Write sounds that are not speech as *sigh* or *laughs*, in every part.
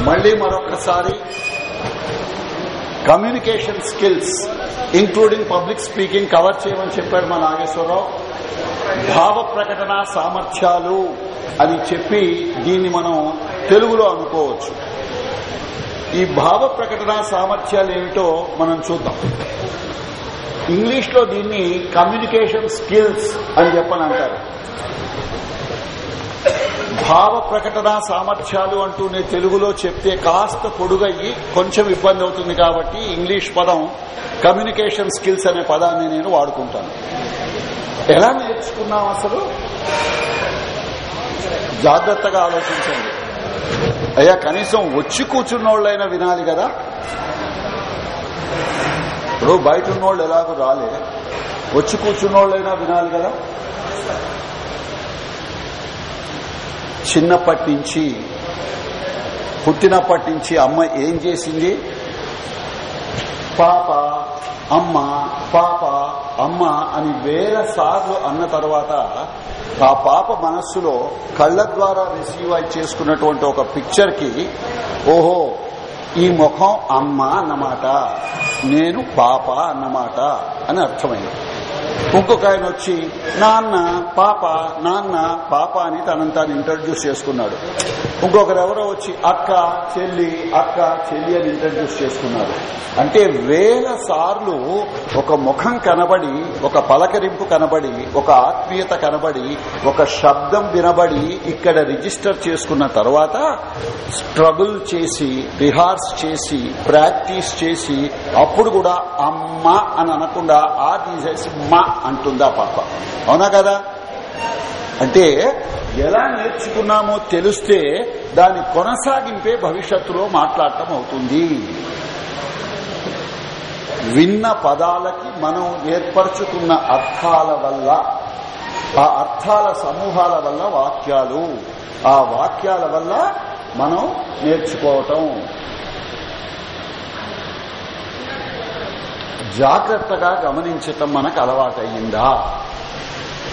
మళ్ళీ మరొకసారి communication skills including public speaking cover చేయమని చెప్పాడు మా నాగేశ్వరరావు. భావ ప్రకటన సామర్థ్యాలు అని చెప్పి దీన్ని మనం తెలుగులో అనుకోవచ్చు. ఈ భావ ప్రకటన సామర్థ్యాలు ఏమిటో మనం చూద్దాం. ఇంగ్లీష్లో దీన్ని కమ్యూనికేషన్ స్కిల్స్ అని చెప్పని అంటారు భావ ప్రకటన సామర్థ్యాలు అంటూనే తెలుగులో చెప్తే కాస్త పొడుగయ్యి కొంచెం ఇబ్బంది అవుతుంది కాబట్టి ఇంగ్లీష్ పదం కమ్యూనికేషన్ స్కిల్స్ అనే పదాన్ని నేను వాడుకుంటాను. ఎలా నేర్చుకున్నాం అసలు? జాగ్రత్తగా ఆలోచించండి. అయ్యా కనీసం వచ్చి కూర్చున్నోళ్ళైనా వినాలి కదా? ఇప్పుడు బయట ఉన్నోళ్ళు ఎలాగో రాలే. వచ్చి కూర్చున్నోళ్ళైనా వినాలి కదా? చిన్నప్పటి నుంచి పుట్టినప్పటి నుంచి అమ్మ ఏం చేసింది? పాప అమ్మ పాప అమ్మ అని వేల సార్లు అన్న తర్వాత ఆ పాప మనస్సులో కళ్ళ ద్వారా రిసీవ్ అయి చేసుకున్నటువంటి ఒక పిక్చర్కి ఓహో ఈ ముఖం అమ్మ అన్నమాట నేను పాప అన్నమాట అని అర్థమైంది. ఇంకొక ఆయన వచ్చి నాన్న పాప నాన్న పాప అని తనని తాను ఇంట్రడ్యూస్ చేసుకున్నాడు. ఇంకొకరు ఎవరో వచ్చి అక్క చెల్లి అక్క చెల్లి అని ఇంట్రడ్యూస్ చేసుకున్నారు అంటే వేల సార్లు ఒక ముఖం కనబడి ఒక పలకరింపు కనబడి ఒక ఆత్మీయత కనబడి ఒక శబ్దం వినబడి ఇక్కడ రిజిస్టర్ చేసుకున్న తర్వాత స్ట్రగుల్ చేసి రిహార్స్ చేసి ప్రాక్టీస్ చేసి అప్పుడు కూడా అమ్మ అని అనకుండా ఆ తీసేసి మా అంటుందా పాప. అవునా కదా? అంటే ఎలా నేర్చుకున్నామో తెలిస్తే దాని కొనసాగింపే భవిష్యత్తులో మాట్లాడటం అవుతుంది. విన్న పదాలకి మనం ఏర్పరచుకున్న అర్థాల వల్ల ఆ అర్థాల సమూహాల వల్ల వాక్యాలు. ఆ వాక్యాల వల్ల మనం నేర్చుకోవటం. జాగ్రత్తగా గమనించటం మనకు అలవాటయ్యిందా?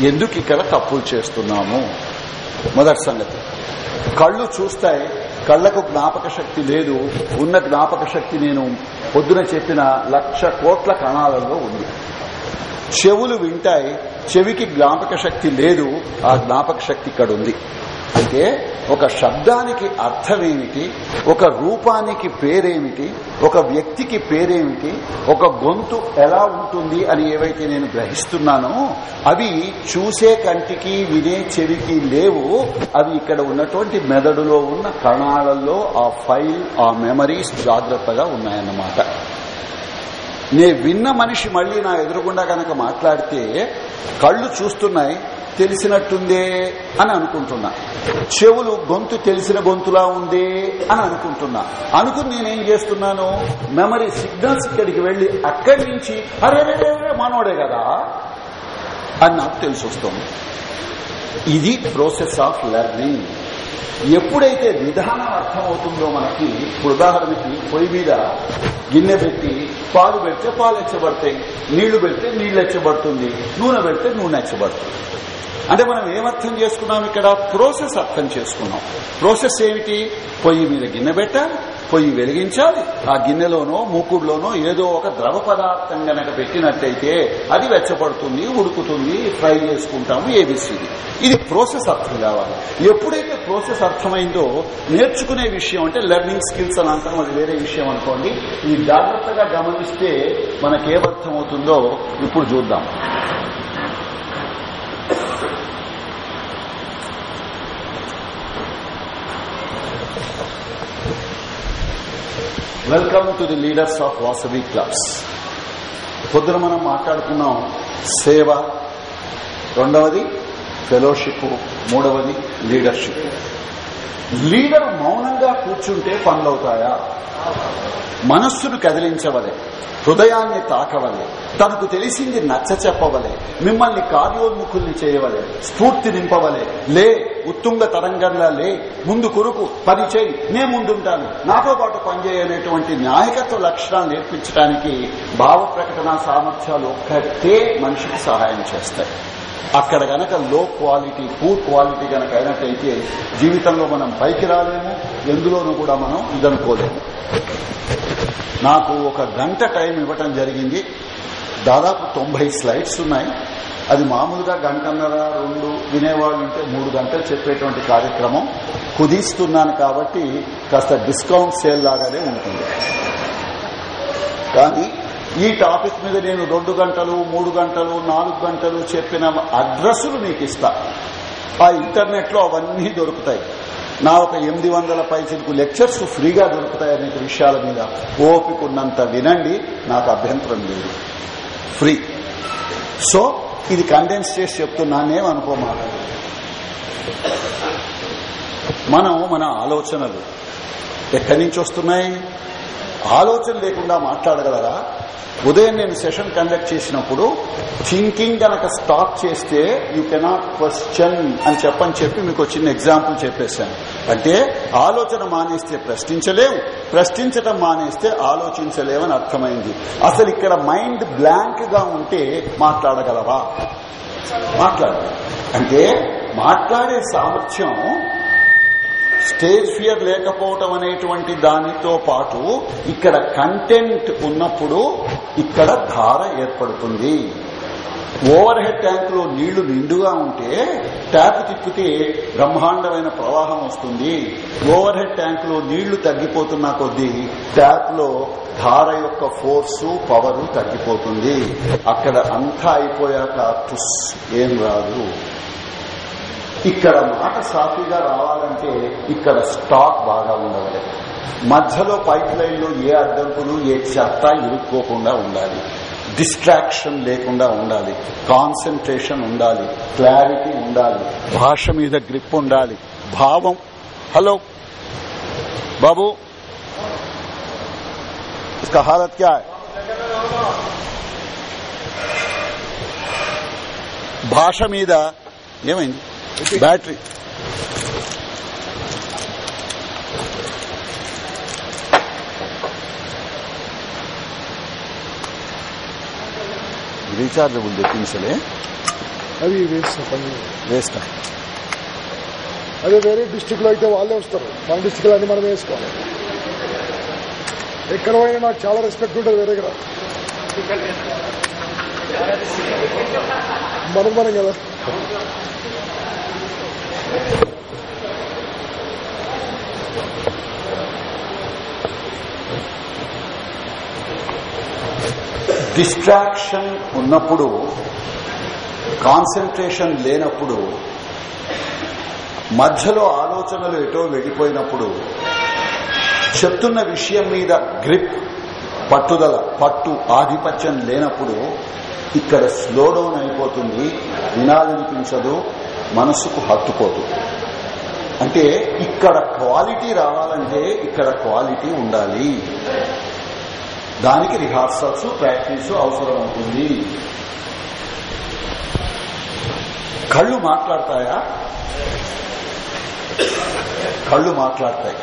ఎందుకు ఇక్కడ తప్పులు చేస్తున్నాము? మొదటి సంగతి. కళ్ళు చూస్తాయి. కళ్ళకు జ్ఞాపక శక్తి లేదు. ఉన్న జ్ఞాపక శక్తి నేను పొద్దున చెప్పిన లక్ష కోట్ల కణాలలో ఉంది. చెవులు వింటాయి. చెవికి జ్ఞాపక శక్తి లేదు. ఆ జ్ఞాపక శక్తి ఇక్కడ ఉంది. అయితే ఒక శబ్దానికి అర్థమేమిటి? ఒక రూపానికి పేరేమిటి? ఒక వ్యక్తికి పేరేమిటి? ఒక గొంతు ఎలా ఉంటుంది అని ఏవైతే నేను గ్రహిస్తున్నానో అవి చూసే కంటికి వినే చెవికి లేవు. అవి ఇక్కడ ఉన్నటువంటి మెదడులో ఉన్న కణాలలో ఆ ఫైల్ ఆ మెమరీస్ జాగ్రత్తగా ఉన్నాయన్నమాట. నే విన్న మనిషి మళ్ళీ నా ఎదురుగుండా గనక మాట్లాడితే కళ్ళు చూస్తున్నాయి తెలిసినట్టుందే అని అనుకుంటున్నా. చెవులు గొంతు తెలిసిన గొంతులా ఉందే అని అనుకుంటున్నా. అనుకుని నేనేం చేస్తున్నాను? మెమరీ సిగ్నల్స్ ఇక్కడికి వెళ్ళి అక్కడి నుంచి అరే మనోడే కదా? అని నాకు తెలిసి వస్తుంది. ఇది ప్రాసెస్ ఆఫ్ లెర్నింగ్ ఎప్పుడైతే విధానం అర్థమవుతుందో మనకి ఇప్పుడు ఉదాహరణకి పొయ్యి మీద గిన్నె పెట్టి పాలు పెడితే పాలు ఎచ్చబడతాయి నీళ్ళు పెడితే నీళ్ళు ఎచ్చబడుతుంది నూనె పెడితే నూనె ఎచ్చబడుతుంది. అంటే మనం ఏమర్థం చేసుకున్నాం ఇక్కడ? ప్రోసెస్ అర్థం చేసుకున్నాం. ప్రోసెస్ ఏమిటి? పొయ్యి మీద గిన్నె పెట్టాలి పొయ్యి వెలిగించాలి. ఆ గిన్నెలోనో మూకుడులోనో ఏదో ఒక ద్రవ పదార్థం గనక పెట్టినట్టయితే అది వెచ్చబడుతుంది ఉడుకుతుంది ఫ్రై చేసుకుంటాము ఏబిసిడి ఇది ప్రోసెస్ అర్థం కావాలి. ఎప్పుడైతే ప్రోసెస్ అర్థమైందో నేర్చుకునే విషయం అంటే లెర్నింగ్ స్కిల్స్ అని అంటాం అది వేరే విషయం అనుకోండి. ఈ జాగ్రత్తగా గమనిస్తే మనకేమర్థమవుతుందో ఇప్పుడు చూద్దాం. Welcome to the leaders of Vasavi clubs పొద్దున మనం మాట్లాడుకున్నాం సేవ రెండవది ఫెలోషిప్ మూడవది లీడర్షిప్ లీడర్ మౌనంగా కూర్చుంటే పనులవుతాయా? మనస్సును కదిలించవలే హృదయాన్ని తాకవలే తనకు తెలిసింది నచ్చ చెప్పవలే మిమ్మల్ని కార్యోన్ముఖుల్ని చేయవలే స్ఫూర్తి నింపవలే. లే ఉత్తుంగ తరంగంలా లే ముందు కొరకు పని చేయి నే ముందుంటాను. నాతో పాటు పనిచేయనేటువంటి నాయకత్వ లక్షణాలు నేర్పించడానికి భావ ప్రకటన సామర్థ్యాలు ఒక్కటే మనిషికి సహాయం చేస్తాయి. అక్కడ గనక లో క్వాలిటీ పూర్ క్వాలిటీ గనక అయినట్టయితే జీవితంలో మనం పైకి రాలేము ఎందులోనూ కూడా మనం ఇదనుకోలేము నాకు ఒక గంట టైం ఇవ్వటం జరిగింది. దాదాపు తొంభై స్లైడ్స్ ఉన్నాయి. అది మామూలుగా గంటన్నర రెండు వినేవాళ్ళు ఉంటే మూడు గంటలు చెప్పేటువంటి కార్యక్రమం కుదిస్తున్నాను కాబట్టి కాస్త డిస్కౌంట్ సేల్ లాగానే ఉంటుంది. కానీ ఈ టాపిక్ మీద నేను రెండు గంటలు మూడు గంటలు నాలుగు గంటలు చెప్పిన అడ్రస్సులు మీకు ఇస్తా. ఆ ఇంటర్నెట్లో అవన్నీ దొరుకుతాయి. నా ఒక ఎనిమిది వందల పైసలకు లెక్చర్స్ ఫ్రీగా దొరుకుతాయి అనేక విషయాల మీద ఓపిక ఉన్నంత వినండి నాకు అభ్యంతరం లేదు. ఫ్రీ. సో ఇది కండెన్స్ చేసి చెప్తున్నానేమనుకోమాట మనం మన ఆలోచనలు ఎక్కడి నుంచి వస్తున్నాయి? ఆలోచన లేకుండా మాట్లాడగలరా? ఉదయం నేను సెషన్ కండక్ట్ చేసినప్పుడు థింకింగ్ కనుక స్టాప్ చేస్తే యూ కెనాట్ క్వశ్చన్ అని చెప్పని చెప్పి మీకు చిన్న ఎగ్జాంపుల్ చెప్పేశాను. అంటే ఆలోచన మానేస్తే ప్రశ్నించలేవు ప్రశ్నించడం మానేస్తే ఆలోచించలేవని అర్థమైంది. అసలు ఇక్కడ మైండ్ బ్లాంక్గా ఉంటే మాట్లాడగలవా? మాట్లాడాలి అంటే మాట్లాడే సామర్థ్యం స్టేజ్ ఫియర్ లేకపోవటం అనేటువంటి దానితో పాటు ఇక్కడ కంటెంట్ ఉన్నప్పుడు ఇక్కడ ధార ఏర్పడుతుంది. ఓవర్ హెడ్ ట్యాంక్లో నీళ్ళు నిండుగా ఉంటే ట్యాప్ తిప్పితే బ్రహ్మాండమైన ప్రవాహం వస్తుంది. ఓవర్ హెడ్ ట్యాంక్లో నీళ్ళు తగ్గిపోతున్న కొద్దీ ట్యాప్లో ధార యొక్క ఫోర్సు పవరు తగ్గిపోతుంది. అక్కడ అంతా అయిపోయాక తుస్ ఏం రాదు. ఇక్కడ మాట సాఫీగా రావాలంటే ఇక్కడ స్టాక్ బాగా ఉండవాలి మధ్యలో పైప్ లైన్ లో ఏ అడ్డంకులు ఏ చెత్త ఇరుక్కోకుండా ఉండాలి డిస్ట్రాక్షన్ లేకుండా ఉండాలి కాన్సన్ట్రేషన్ ఉండాలి క్లారిటీ ఉండాలి భాష మీద గ్రిప్ ఉండాలి భావం హలో బాబు इसका हालत क्या है భాష మీద ఏమైంది బ్యాటరీ రీఛార్జబుల్ తెప్పించలే అవి వేస్ట్ పని వేస్ట్ అదే వేరే డిస్టిక్లో అయితే వాళ్ళే వస్తారు. మన డిస్టిక్లో అన్ని మనం వేసుకోవాలి. ఎక్కడ పోయినా నాకు చాలా రెస్పెక్ట్ ఉంటుంది వేరే దగ్గర. మనం మనం కదా. డిస్ట్రాక్షన్ ఉన్నప్పుడు కాన్సన్ట్రేషన్ లేనప్పుడు మధ్యలో ఆలోచనలు ఎటో వెళ్ళిపోయినప్పుడు చెప్తున్న విషయం మీద గ్రిప్ పట్టుదల పట్టు ఆధిపత్యం లేనప్పుడు ఇక్కడ స్లో డౌన్ అయిపోతుంది వినాలనిపించదు మనసుకు హత్తుకోదు. అంటే ఇక్కడ క్వాలిటీ రావాలంటే ఇక్కడ క్వాలిటీ ఉండాలి. దానికి రిహార్సల్స్ ప్రాక్టీస్ అవసరం ఉంటుంది. కళ్ళు మాట్లాడతాయా? కళ్ళు మాట్లాడతాయి.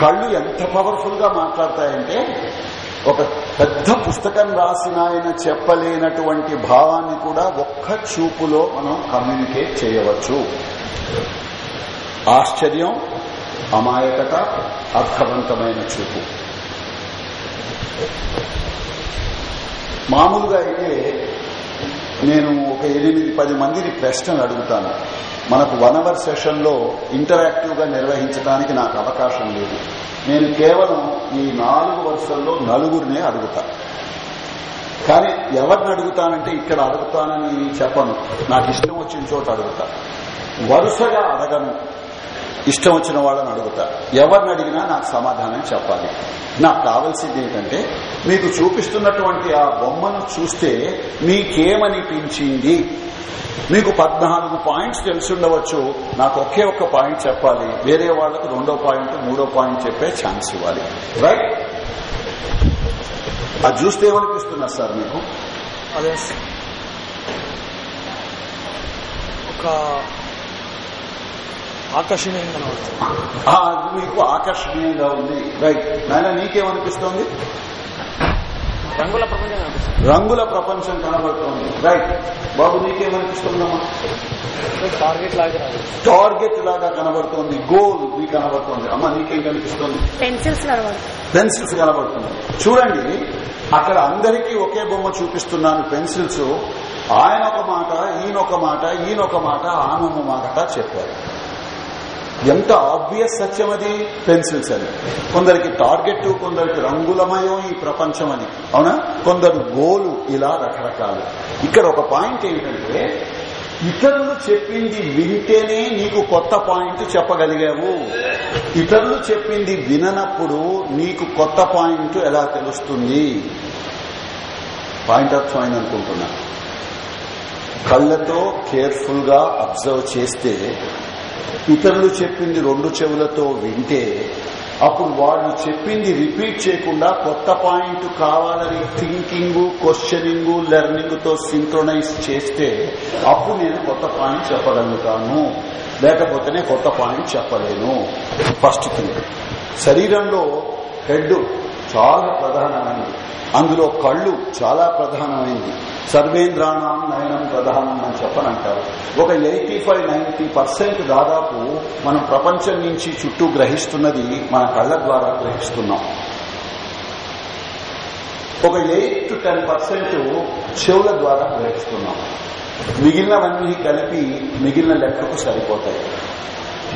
కళ్ళు ఎంత పవర్ఫుల్గా మాట్లాడతాయంటే ఒక పెద్ద పుస్తకం రాసిన ఆయన చెప్పలేనటువంటి భావాన్ని కూడా ఒక్క చూపులో మనం కమ్యూనికేట్ చేయవచ్చు. ఆశ్చర్యం అమాయకత అర్థవంతమైన చూపు. మామూలుగా అయితే నేను ఒక ఎనిమిది పది మందిని ప్రశ్నలు అడుగుతాను. మనకు వన్ అవర్ సెషన్లో ఇంటరాక్టివ్గా ఇంటరాక్టివ్గా నిర్వహించడానికి నాకు అవకాశం లేదు. నేను కేవలం ఈ నాలుగు వరుసల్లో నలుగురినే అడుగుతా. కానీ ఎవరిని అడుగుతానంటే ఇక్కడ అడుగుతానని చెప్పను. నాకు ఇష్టం వచ్చిన చోట అడుగుతా. వరుసగా అడగను. ఇష్టం వచ్చిన వాళ్ళని అడుగుతా. ఎవరిని అడిగినా నాకు సమాధానం చెప్పాలి. నాకు కావాల్సింది ఏంటంటే మీకు చూపిస్తున్నటువంటి ఆ బొమ్మను చూస్తే మీకేమనిపించింది? మీకు పద్నాలుగు పాయింట్స్ తెలుసుండవచ్చు నాకు ఒకే ఒక్క పాయింట్ చెప్పాలి. వేరే వాళ్ళకు రెండో పాయింట్ మూడో పాయింట్ చెప్పే ఛాన్స్ ఇవ్వాలి. రైట్ అది చూస్తే ఏమనిపిస్తున్నారు సార్ మీకు? అదే ఒక ఆకర్షణీయంగా మీకు ఆకర్షణీయంగా ఉంది. రైట్ నాయన నీకేమనిపిస్తోంది? రంగుల ప్రపంచం రంగుల ప్రపంచం కనబడుతోంది. రైట్ బాబు నీకేమనిపిస్తుందమ్మా టార్గెట్ లాగా టార్గెట్ లాగా కనబడుతోంది. గోల్ నీకు కనబడుతోంది. అమ్మ నీకేం కనిపిస్తుంది? పెన్సిల్స్ పెన్సిల్స్ కనబడుతున్నాయి. చూడండి అక్కడ అందరికీ ఒకే బొమ్మ చూపిస్తున్నాను పెన్సిల్స్. ఆయన ఒక మాట ఈయన ఒక మాట ఈయన ఒక మాట ఆమె మాట చెప్పారు. ఎంత ఆబ్వియస్ సత్యం అది? పెన్సిల్స్ అని. కొందరికి టార్గెట్ కొందరికి రంగులమయం ఈ ప్రపంచం అని. అవునా? కొందరు గోలు ఇలా రకరకాలు. ఇక్కడ ఒక పాయింట్ ఏంటంటే ఇతరులు చెప్పింది వింటేనే నీకు కొత్త పాయింట్ చెప్పగలిగావు. ఇతరులు చెప్పింది విననప్పుడు నీకు కొత్త పాయింట్ ఎలా తెలుస్తుంది? పాయింట్ అర్థమైంది అనుకుంటున్నా. కళ్ళతో కేర్ఫుల్గా అబ్జర్వ్ చేస్తే ఇతరులు చెప్పింది రెండు చెవులతో వింటే అప్పుడు వాళ్ళు చెప్పింది రిపీట్ చేయకుండా కొత్త పాయింట్ కావాలని థింకింగ్ క్వశ్చనింగ్ లెర్నింగ్తో సింక్రొనైజ్ చేస్తే అప్పుడు నేను కొత్త పాయింట్ చెప్పగలుగుతాను. లేకపోతేనే కొత్త పాయింట్ చెప్పలేను. First thing. శరీరంలో హెడ్ చాలా ప్రధానమైనది అందులో కళ్ళు చాలా ప్రధానమైంది. సర్వేంద్రాణం నయనం ప్రధానం అని చెప్పనంటారు. ఒక ఎయిటీ ఫైవ్ నైన్టీ పర్సెంట్ దాదాపు మనం ప్రపంచం నుంచి చుట్టూ గ్రహిస్తున్నది మన కళ్ళ ద్వారా గ్రహిస్తున్నాం. ఒక ఎయిట్ టు టెన్ పర్సెంట్ చెవుల ద్వారా గ్రహిస్తున్నాం. మిగిలినవన్నీ కలిపి మిగిలిన లెక్కకు సరిపోతాయి.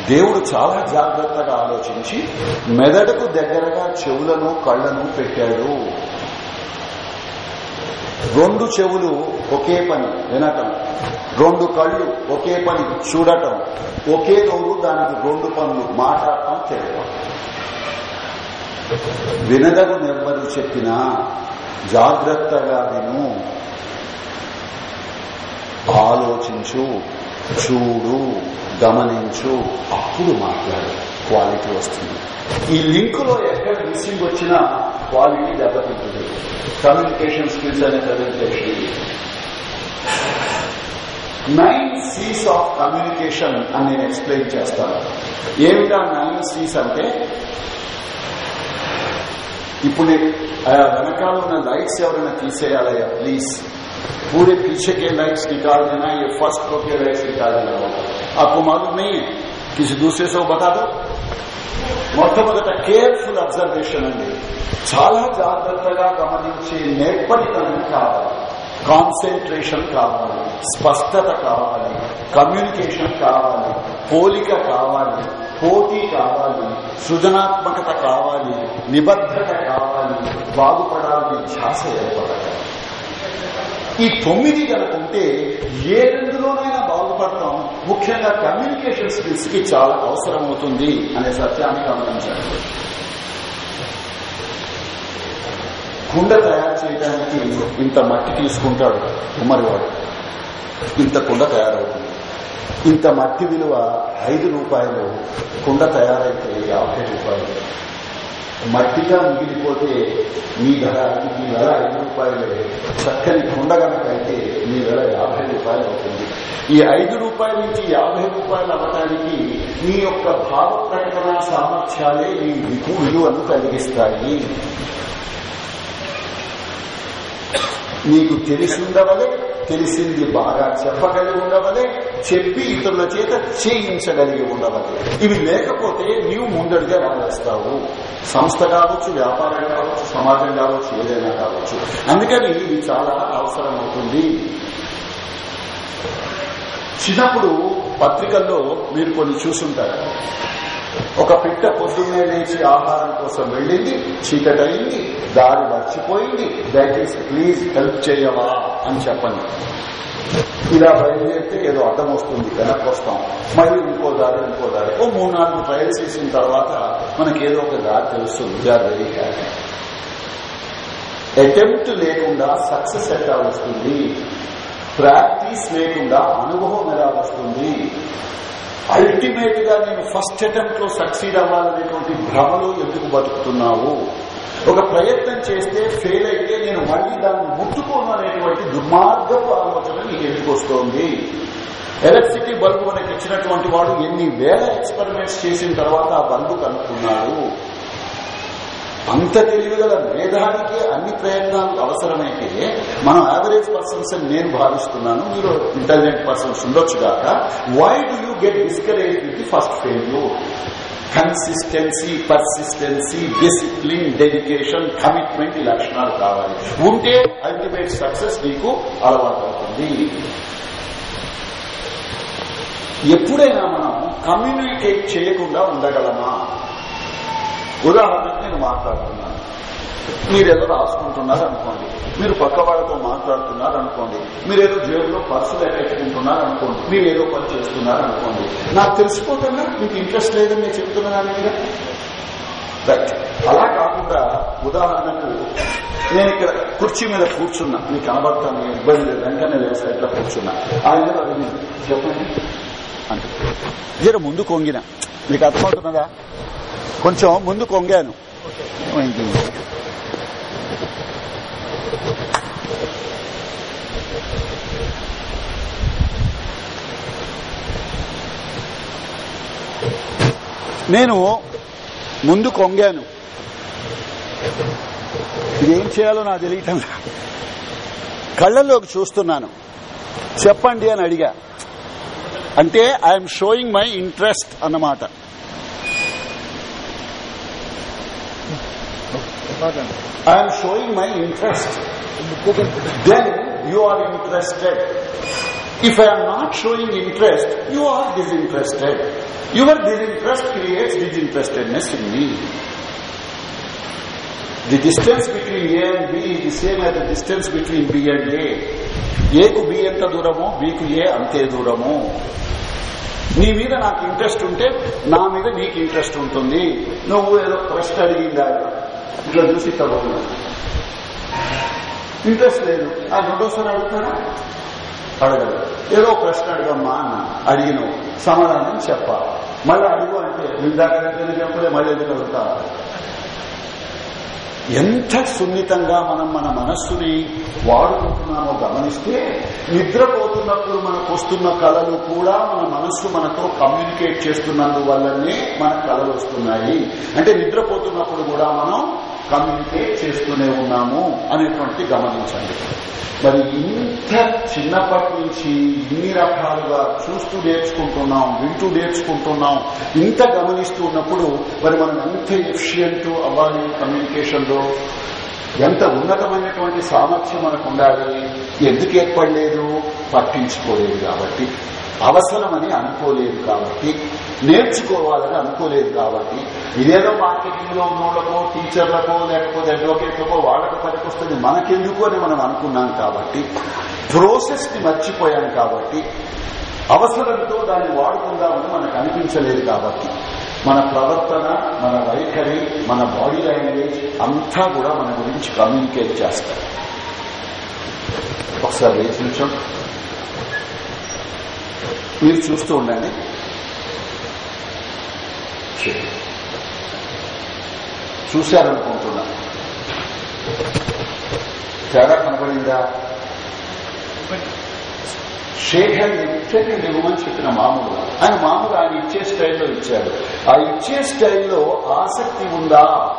దేవుడు చాలా జాగ్రత్తగా ఆలోచించి మెదడుకు దగ్గరగా చెవులను కళ్ళను పెట్టాడు. రెండు చెవులు ఒకే పని వినటం. రెండు కళ్ళు ఒకే పని చూడటం. ఒకే నోరు దానికి రెండు పనులు మాట్లాడటం తెలియటం వినదగు నెవ్వరు చెప్పినా జాగ్రత్తగా విను. ఆలోచించు చూడు గమనించు. అప్పుడు మాట్లాడు. క్వాలిటీ వస్తుంది. ఈ లింక్లో ఎక్కడ మిస్సింగ్ వచ్చినా క్వాలిటీ దెబ్బతింటుంది కమ్యూనికేషన్ స్కిల్స్ అనే presentation nine Cs of communication అని నేను ఎక్స్ప్లెయిన్ చేస్తాను ఏమిటా నైన్ సీస్ అంటే ఇప్పుడు నేను ఆ వెనకాల ఉన్న లైట్స్ ఎవరైనా తీసేయాలయ్యా ప్లీజ్ पूरे पीछे के लाइट्स निकाल देना ये फर्स्ट रो के लाइट्स निकाल देना होगा आपको मालूम नहीं है किसी दूसरे से वो बता दो మొట్టమొదట కేర్ఫుల్ అబ్జర్వేషన్ అండి. చాలా జాగ్రత్తగా గమనించే నేర్పడితనం కావాలి. కాన్సన్ట్రేషన్ కావాలి. స్పష్టత కావాలి. కమ్యూనికేషన్ కావాలి. పోలిక కావాలి. పోటీ కావాలి. సృజనాత్మకత కావాలి. నిబద్ధత కావాలి. బాగుపడాలని ధ్యాస ఏర్పడాలి. ఈ తొమ్మిది కనుకుంటే ఏ రెండులోనైనా బాగుపడటం ముఖ్యంగా కమ్యూనికేషన్ స్కిల్స్కి చాలా అవసరం అవుతుంది అనే సత్యాన్ని గమనించండి కుండ తయారు చేయడానికి ఇంత మట్టి తీసుకుంటాడు కుమ్మరివాడు. ఇంత కుండ తయారవుతుంది. ఇంత మట్టి విలువ ఐదు రూపాయలు కుండ తయారైతే యాభై రూపాయలు. మట్టిగా మిగిలిపోతే మీ ధర మీ ధర ఐదు రూపాయలే. చక్కని కుండ కనుకైతే మీ ధర యాభై రూపాయలు అవుతుంది ఈ ఐదు రూపాయల నుంచి యాభై రూపాయలు అవ్వడానికి మీ యొక్క భావ ప్రకటన సామర్థ్యాలే ఈ వికు విలువను కలిగిస్తాయి. నీకు తెలిసి ఉండవలే తెలిసింది బాగా చెప్పగలిగి ఉండవలే చెప్పి ఇతరుల చేత చేయించగలిగి ఉండవలే. ఇవి లేకపోతే నీవు ముందడిగా రావేస్తావు సంస్థ కావచ్చు వ్యాపారం కావచ్చు సమాజం కావచ్చు ఏదైనా కావచ్చు. అందుకని ఇది చాలా అవసరం అవుతుంది చిన్నప్పుడు పత్రికల్లో మీరు కొన్ని చూసుంటారు. ఒక పిట్ట పొద్దున్నే లేచి ఆహారం కోసం వెళ్ళింది చీకటి అయింది దారి మర్చిపోయింది. దయచేసి ప్లీజ్ హెల్ప్ చేయవా అని చెప్పండి. ఇలా బయలుదేరితే ఏదో అడ్డం వస్తుంది వెనక్కి వస్తాం. మళ్ళీ ఇంకో దారి ఇంకో దారి. ఓ మూడు నాలుగు ట్రయల్స్ చేసిన తర్వాత మనకి ఏదో ఒక దారి తెలుస్తుంది. We are very happy attempt లేకుండా సక్సెస్ ఎట్లా వస్తుంది? ప్రాక్టీస్ లేకుండా అనుభవం ఎలా వస్తుంది? అల్టిమేట్గా నేను ఫస్ట్ అటెంప్ట్లో సక్సీడ్ అవ్వాలనేటువంటి భ్రమలో ఎందుకు బతుకుతున్నావు? ఒక ప్రయత్నం చేస్తే ఫెయిల్ అయితే నేను మళ్ళీ దాన్ని ముట్టుకోను అనేటువంటి దుర్మార్గపు ఆలోచన నీకు ఎందుకు వస్తోంది? ఎలక్ట్రిసిటీ బల్బు మనకి ఇచ్చినటువంటి వాడు ఎన్ని వేల ఎక్స్పెరిమెంట్స్ చేసిన తర్వాత ఆ బల్బు కనుక్కున్నాడు? అంత తెలివిగల మేధానికి అన్ని ప్రయత్నాలు అవసరమైతే మనం యావరేజ్ పర్సన్స్ అని నేను భావిస్తున్నాను. మీరు ఇంటెలిజెంట్ పర్సన్స్ ఉండొచ్చు కాక why do you get discourage with the first failure consistency persistency discipline dedication commitment ఈ లక్షణాలు కావాలి. ఉంటే అల్టిమేట్ సక్సెస్ నీకు అలవాటు అవుతుంది. ఎప్పుడైనా మనం కమ్యూనికేట్ చేయకుండా ఉండగలమా? ఉదాహరణకు నేను మాట్లాడుతున్నాను. మీరేదో రాసుకుంటున్నారు అనుకోండి. మీరు పక్క వాళ్ళతో మాట్లాడుతున్నారు అనుకోండి. మీరేదో జేబులో పర్సులు ఎక్కించుకుంటున్నారు అనుకోండి. మీరు ఏదో పని చేస్తున్నారు అనుకోండి. నాకు తెలిసిపోతుందా? మీకు ఇంట్రెస్ట్ లేదని నేను చెప్తున్నా దాని మీద? అలా కాకుండా ఉదాహరణకు నేను ఇక్కడ కుర్చీ మీద కూర్చున్నా. మీకు కనబడతాను ఇబ్బంది లేదు. వెంటనే లేస్తా ఇట్లా కూర్చున్నా. ఆయన మీద చెప్పండి. అంటే జర ముందు కొంగిన. మీకు అర్థమవుతున్నదా కొంచెం ముందు కొంగాను? నేను ముందు కొంగాను. ఇదేం చేయాలో నాకు తెలియటం. కళ్ళల్లోకి చూస్తున్నాను. చెప్పండి అని అడిగా. అంటే ఐఎమ్ షోయింగ్ మై ఇంట్రెస్ట్ అన్నమాట. I'm showing my interest then you are interested. If I am not showing interest, you are disinterested. Your disinterest creates disinterestedness in me. The distance between A and B is the same as the distance between B and A. A కు B ఎంత దూరమో B కు A అంతే దూరము నీ మీద నాకు interest ఉంటే నా మీద నీకు ఇంట్రెస్ట్ ఉంటుంది నువ్వు ఏదో ప్రశ్న అడిగిందా ఇట్లా చూసి ఇట్లా ఇంట్రెస్ట్ లేదు. ఆ రెండోసారి అడుగుతాడా? అడగదు ఏదో ప్రశ్న అడగమ్మా అన్న. అడిగినావు సమాధానం చెప్పాలి మళ్ళీ అడుగు అంటే ఇందాక చెప్పలే మళ్ళీ ఎందుకు అడుగుతా? ఎంత సున్నితంగా మనం మన మనస్సుని వాడుకుంటున్నామో గమనిస్తే నిద్రపోతున్నప్పుడు మనకు వస్తున్న కళలు కూడా మన మనస్సు మనతో కమ్యూనికేట్ చేస్తున్నందువల్లనే మన కళలు వస్తున్నాయి. అంటే నిద్రపోతున్నప్పుడు కూడా మనం కమ్యూనికేట్ చేస్తూనే ఉన్నాము అనేటువంటి గమనించండి. మరి ఇంత చిన్నప్పటి నుంచి ఇన్ని రకాలుగా చూస్తూ నేర్చుకుంటున్నాం వింటూ నేర్చుకుంటున్నాం ఇంత గమనిస్తూ ఉన్నప్పుడు మరి మనం ఎంత ఎఫిషియంట్ అవ్వాలి కమ్యూనికేషన్లో? ఎంత ఉన్నతమైనటువంటి సామర్థ్యం మనకు ఉండాలి? ఎందుకు ఏర్పడలేదు? పట్టించుకోలేదు కాబట్టి అవసరమని అనుకోలేదు కాబట్టి నేర్చుకోవాలని అనుకోలేదు కాబట్టి ఇదేదో మార్కెటింగ్లో ఉన్నోళ్ళకో టీచర్లకో లేకపోతే అడ్వకేట్లకో వాళ్ళకు పనికొస్తుంది. మనకెందుకు అని మనం అనుకున్నాం కాబట్టి ప్రోసెస్ని మర్చిపోయాం కాబట్టి అవసరంతో దాన్ని వాడుకుందామని మనకు అనిపించలేదు కాబట్టి మన ప్రవర్తన మన వైఖరి మన బాడీ లాంగ్వేజ్ అంతా కూడా మన గురించి కమ్యూనికేట్ చేస్తాం. ఒకసారి వేచి నిమిషం మీరు చూస్తూ ఉండండి. చూశారనుకుంటున్నా. తేడా కనబడిందా? షేక్ హ్యాండ్ ఇచ్చేది ఇవ్వమని చెప్పిన మామూలుగా ఆయన మామూలు ఆయన ఇచ్చే స్టైల్లో ఇచ్చాడు. ఆ ఇచ్చే స్టైల్లో ఆసక్తి ఉందా?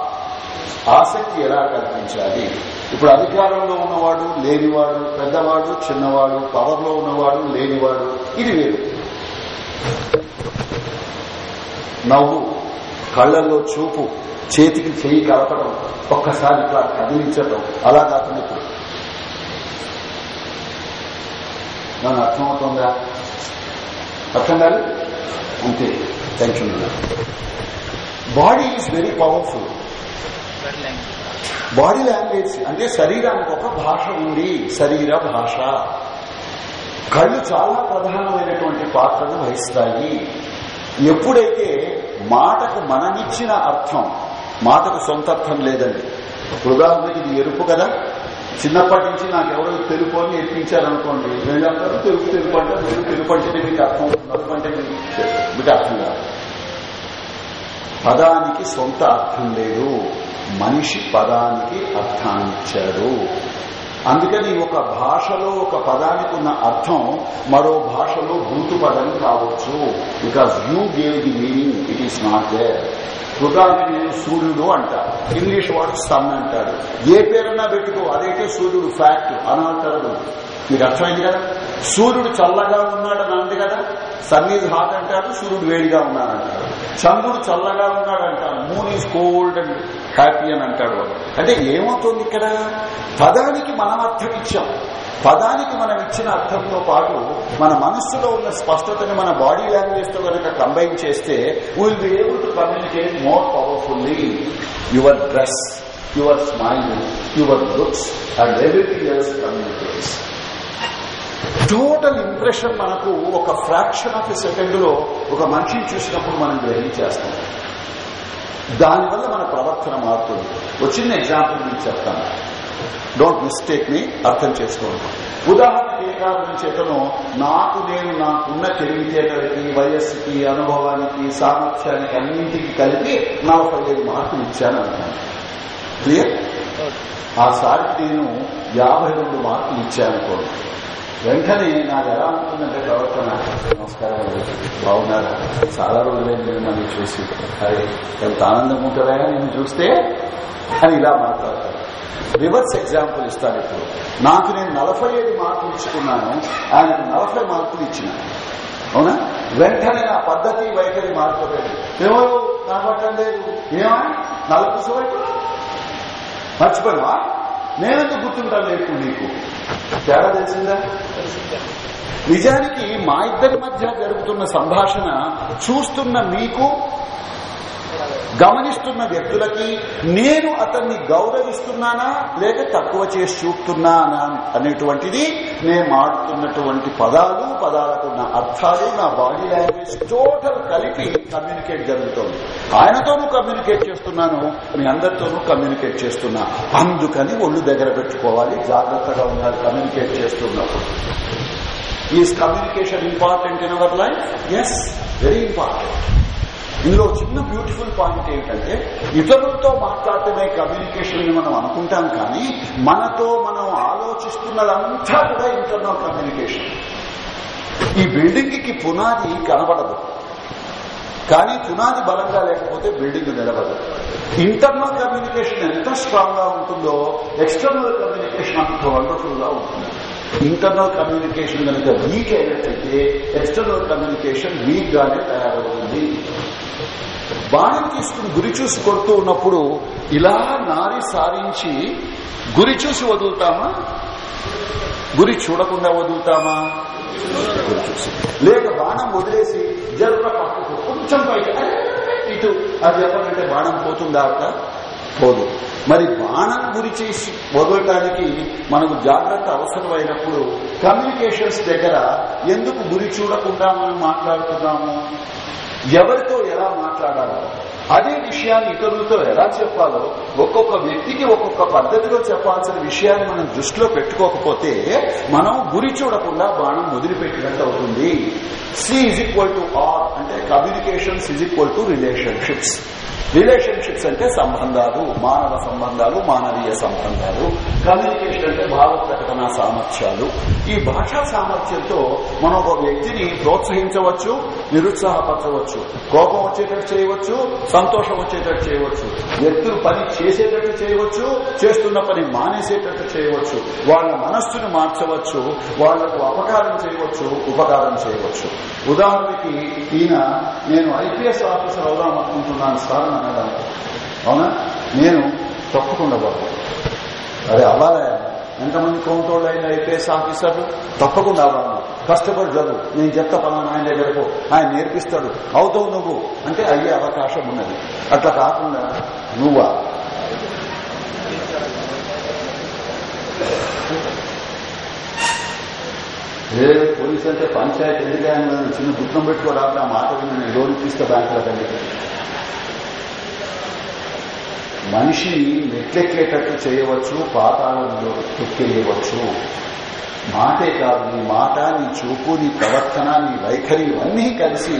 ఆసక్తి ఎలా కల్పించాలి? ఇప్పుడు అధికారంలో ఉన్నవాడు లేనివాడు పెద్దవాడు చిన్నవాడు పవర్లో ఉన్నవాడు లేనివాడు ఇది వేరు. నవ్వు కళ్ళలో చూపు చేతికి చేయి కలపడం ఒక్కసారి ఇట్లా కదిలించడం అలా కాకుండా ఇప్పుడు. నన్ను అర్థమవుతుందా? అర్థం కాదు? అంతే. Tension body is very powerful body language అంటే శరీరానికి ఒక భాష ఉంది. శరీర భాష. కళ్ళు చాలా ప్రధానమైనటువంటి పాత్రను వహిస్తాయి. ఎప్పుడైతే మాటకు మనమిచ్చిన అర్థం మాటకు సొంత అర్థం లేదండి. ఉదాహరణకి ఇది ఎరుపు కదా? చిన్నప్పటి నుంచి నాకు ఎవరో తెలుపు అని ఎక్కించారనుకోండి నేను చెప్తాను తెలుపు తెలుపు అంటే మీరు తెలుపు అంటే మీకు అర్థం నలుపు అంటే మీకు అర్థం కాదు. పదానికి సొంత అర్థం లేదు. మనిషి పదానికి అర్థాన్నిచ్చాడు అందుకని ఒక భాషలో ఒక పదానికి ఉన్న అర్థం మరో భాషలో భూతు పదం కావచ్చు. Because you gave the meaning it is not there ఉదాహరణకి సూర్యుడు అంటారు. ఇంగ్లీష్ వాడు సన్ అంటాడు ఏ పేరన్నా పెట్టుకో అదైతే సూర్యుడు. ఫ్యాక్ట్ అనాల్టరబుల్ మీకు అర్థమైంది కదా? సూర్యుడు చల్లగా ఉన్నాడని అంది కదా? సన్ ఈజ్ హాట్ అంటాడు సూర్యుడు వేడిగా ఉన్నాడంటాడు చంద్రుడు చల్లగా ఉన్నాడు అంటాడు moon is cold and happy అని అంటాడు అంటే ఏమవుతుంది ఇక్కడ? పదానికి మనం అర్థం ఇచ్చాం. పదానికి మనం ఇచ్చిన అర్థంతో పాటు మన మనస్సులో ఉన్న స్పష్టతని మన బాడీ లాంగ్వేజ్తో కనుక కంబైన్ చేస్తే will be able to communicate more powerfully your dress your smile your looks and everything else communicates total impression మనకు ఒక ఫ్రాక్షన్ ఆఫ్ ఎ సెకండ్లో ఒక మనిషిని చూసినప్పుడు మనం గ్రహించేస్తాం. దానివల్ల మన ప్రవర్తన మారుతుంది. ఒక చిన్న ఎగ్జాంపుల్ మీకు చెప్తాను. డోంట్ మిస్టేక్ని అర్థం చేసుకోండి. ఉదాహరణకి ఏ కారణం చేతను నాకు నేను నాకున్న తెలివితేటలకి వయస్సుకి అనుభవానికి సామర్థ్యానికి అన్నింటికి కలిపి నలభై ఐదు మార్కులు ఇచ్చాను అంటాను క్లియర్ ఆ సారికి నేను యాభై రెండు మార్కులు ఇచ్చాను అనుకోండి వెంటనే నాకు ఎలా ఉంటుందంటే ప్రవర్తన. నమస్కారం. బాగున్నారా? చాలా రోజులైంది మిమ్మల్ని చూసి. అరే ఎంత ఆనందం ఉంటుందా నేను చూస్తే? అని ఇలా మాట్లాడతాను రివర్స్ ఎగ్జాంపుల్ ఇస్తాను ఇప్పుడు. నాకు నేను నలభై ఐదు మార్కులు ఇచ్చుకున్నాను ఆయనకు నలభై మార్కులు ఇచ్చిన. అవునా? వెంటనే నా పద్ధతి వైఖరి మారిపోలేదు. ఎవరు కనబడటం లేదు? ఏమా? నలుపు వైపు మర్చిపోయావా? నేనెందుకు గుర్తుంటాను లేదు నీకు? తేడా తెలిసిందా? నిజానికి మా ఇద్దరి మధ్య జరుగుతున్న సంభాషణ చూస్తున్న మీకు గమనిస్తున్న వ్యక్తులకి నేను అతన్ని గౌరవిస్తున్నానా లేక తక్కువ చేసి చూపుతున్నానా అనేటువంటిది నేను మాడుతున్నటువంటి పదాలు పదాలకున్న అర్థాలు నా బాడీ లాంగ్వేజ్ టోటల్ కలిపి కమ్యూనికేట్ జరుగుతోంది. ఆయనతోనూ కమ్యూనికేట్ చేస్తున్నాను మీ అందరితోనూ కమ్యూనికేట్ చేస్తున్నా. అందుకని ఒళ్ళు దగ్గర పెట్టుకోవాలి జాగ్రత్తగా ఉండాలి కమ్యూనికేట్ చేస్తున్నప్పుడు is communication important in our life yes very important ఇందులో చిన్న బ్యూటిఫుల్ పాయింట్ ఏంటంటే ఇతరులతో మాట్లాడటమే కమ్యూనికేషన్ అని మనం అనుకుంటాం కానీ మనతో మనం ఆలోచిస్తున్నదంతా కూడా ఇంటర్నల్ కమ్యూనికేషన్ ఈ బిల్డింగ్కి పునాది కనబడదు. కానీ పునాది బలంగా లేకపోతే బిల్డింగ్ నిలబడదు. ఇంటర్నల్ కమ్యూనికేషన్ ఎంత స్ట్రాంగ్గా ఉంటుందో ఎక్స్టర్నల్ కమ్యూనికేషన్ అంత వండర్ఫుల్గా ఉంటుంది. ఇంటర్నల్ కమ్యూనికేషన్ కనుక వీక్ అయినట్లయితే ఎక్స్టర్నల్ కమ్యూనికేషన్ వీక్ గానే తయారవుతుంది. బాణం తీసుకుని గురి చూసి కొడుతూ ఉన్నప్పుడు ఇలా నారి సారించి గురి చూసి వదులుతామా? గురి చూడకుండా వదులుతామా? గురి చూసి. లేక బాణం వదిలేసి జరుపున పక్కకు కొంచెం పైకి ఇటు అది ఎవరంటే బాణం పోతుందా అక్క? పోదు. మరి బాణం గురి చేసి వదలటానికి మనకు జాగ్రత్త అవసరమైనప్పుడు కమ్యూనికేషన్స్ దగ్గర ఎందుకు గురి చూడకుండా మనం మాట్లాడుతున్నాము? ఎవరితో ఎలా మాట్లాడాలో అదే విషయాన్ని ఇతరులతో ఎలా చెప్పాలో ఒక్కొక్క వ్యక్తికి ఒక్కొక్క పద్ధతిలో చెప్పాల్సిన విషయాన్ని మనం దృష్టిలో పెట్టుకోకపోతే మనం గురి చూడకుండా బాణం వదిలిపెట్టినట్టు అవుతుంది. C is equal to R అంటే communications is equal to relationships relationships అంటే సంబంధాలు మానవ సంబంధాలు మానవీయ సంబంధాలు. కమ్యూనికేషన్ అంటే భావ ప్రకటన సామర్థ్యాలు. ఈ భాషా సామర్థ్యంతో మనం ఒక వ్యక్తిని ప్రోత్సహించవచ్చు నిరుత్సాహపరచవచ్చు కోపం వచ్చేటట్టు చేయవచ్చు సంతోషం వచ్చేటట్టు చేయవచ్చు వ్యక్తులు పని చేసేటట్టు చేయవచ్చు చేస్తున్న పని మానేసేటట్టు చేయవచ్చు వాళ్ళ మనస్సును మార్చవచ్చు వాళ్ళకు అపకారం చేయవచ్చు ఉపకారం చేయవచ్చు. ఉదాహరణకి ఈయన నేను ఐపీఎస్ ఆఫీసర్ అవుదాం అనుకుంటున్నాను సార్ అన్నాడు అవునా? నేను తప్పకుండా బాబు అరే అవ్వాలా. ఎంతమంది కౌంటోళ్ళు అయిన ఐపీఎస్ ఆఫీసర్లు? తప్పకుండా అవ్వాలి కష్టపడి చదువు. నేను చెప్తా పలానా ఆయన దగ్గరకు ఆయన నేర్పిస్తాడు. అవుతావు నువ్వు. అంటే అయ్యే అవకాశం ఉన్నది. అట్లా కాకుండా నువ్వా? ఏ పోలీస్ అంటే పంచాయతీ ఎందుకైనా చిన్న గుర్తం పెట్టుకోరాదు ఆ మాట విని. నేను లోన్ తీస్తే బ్యాంకుల కంటే. మనిషిని మెట్లెక్కేటట్టు చేయవచ్చు పాతాళంలో తొక్కేయవచ్చు. మాటే కాదు నీ మాట నీ చూపు నీ ప్రవర్తన నీ వైఖరి ఇవన్నీ కలిసి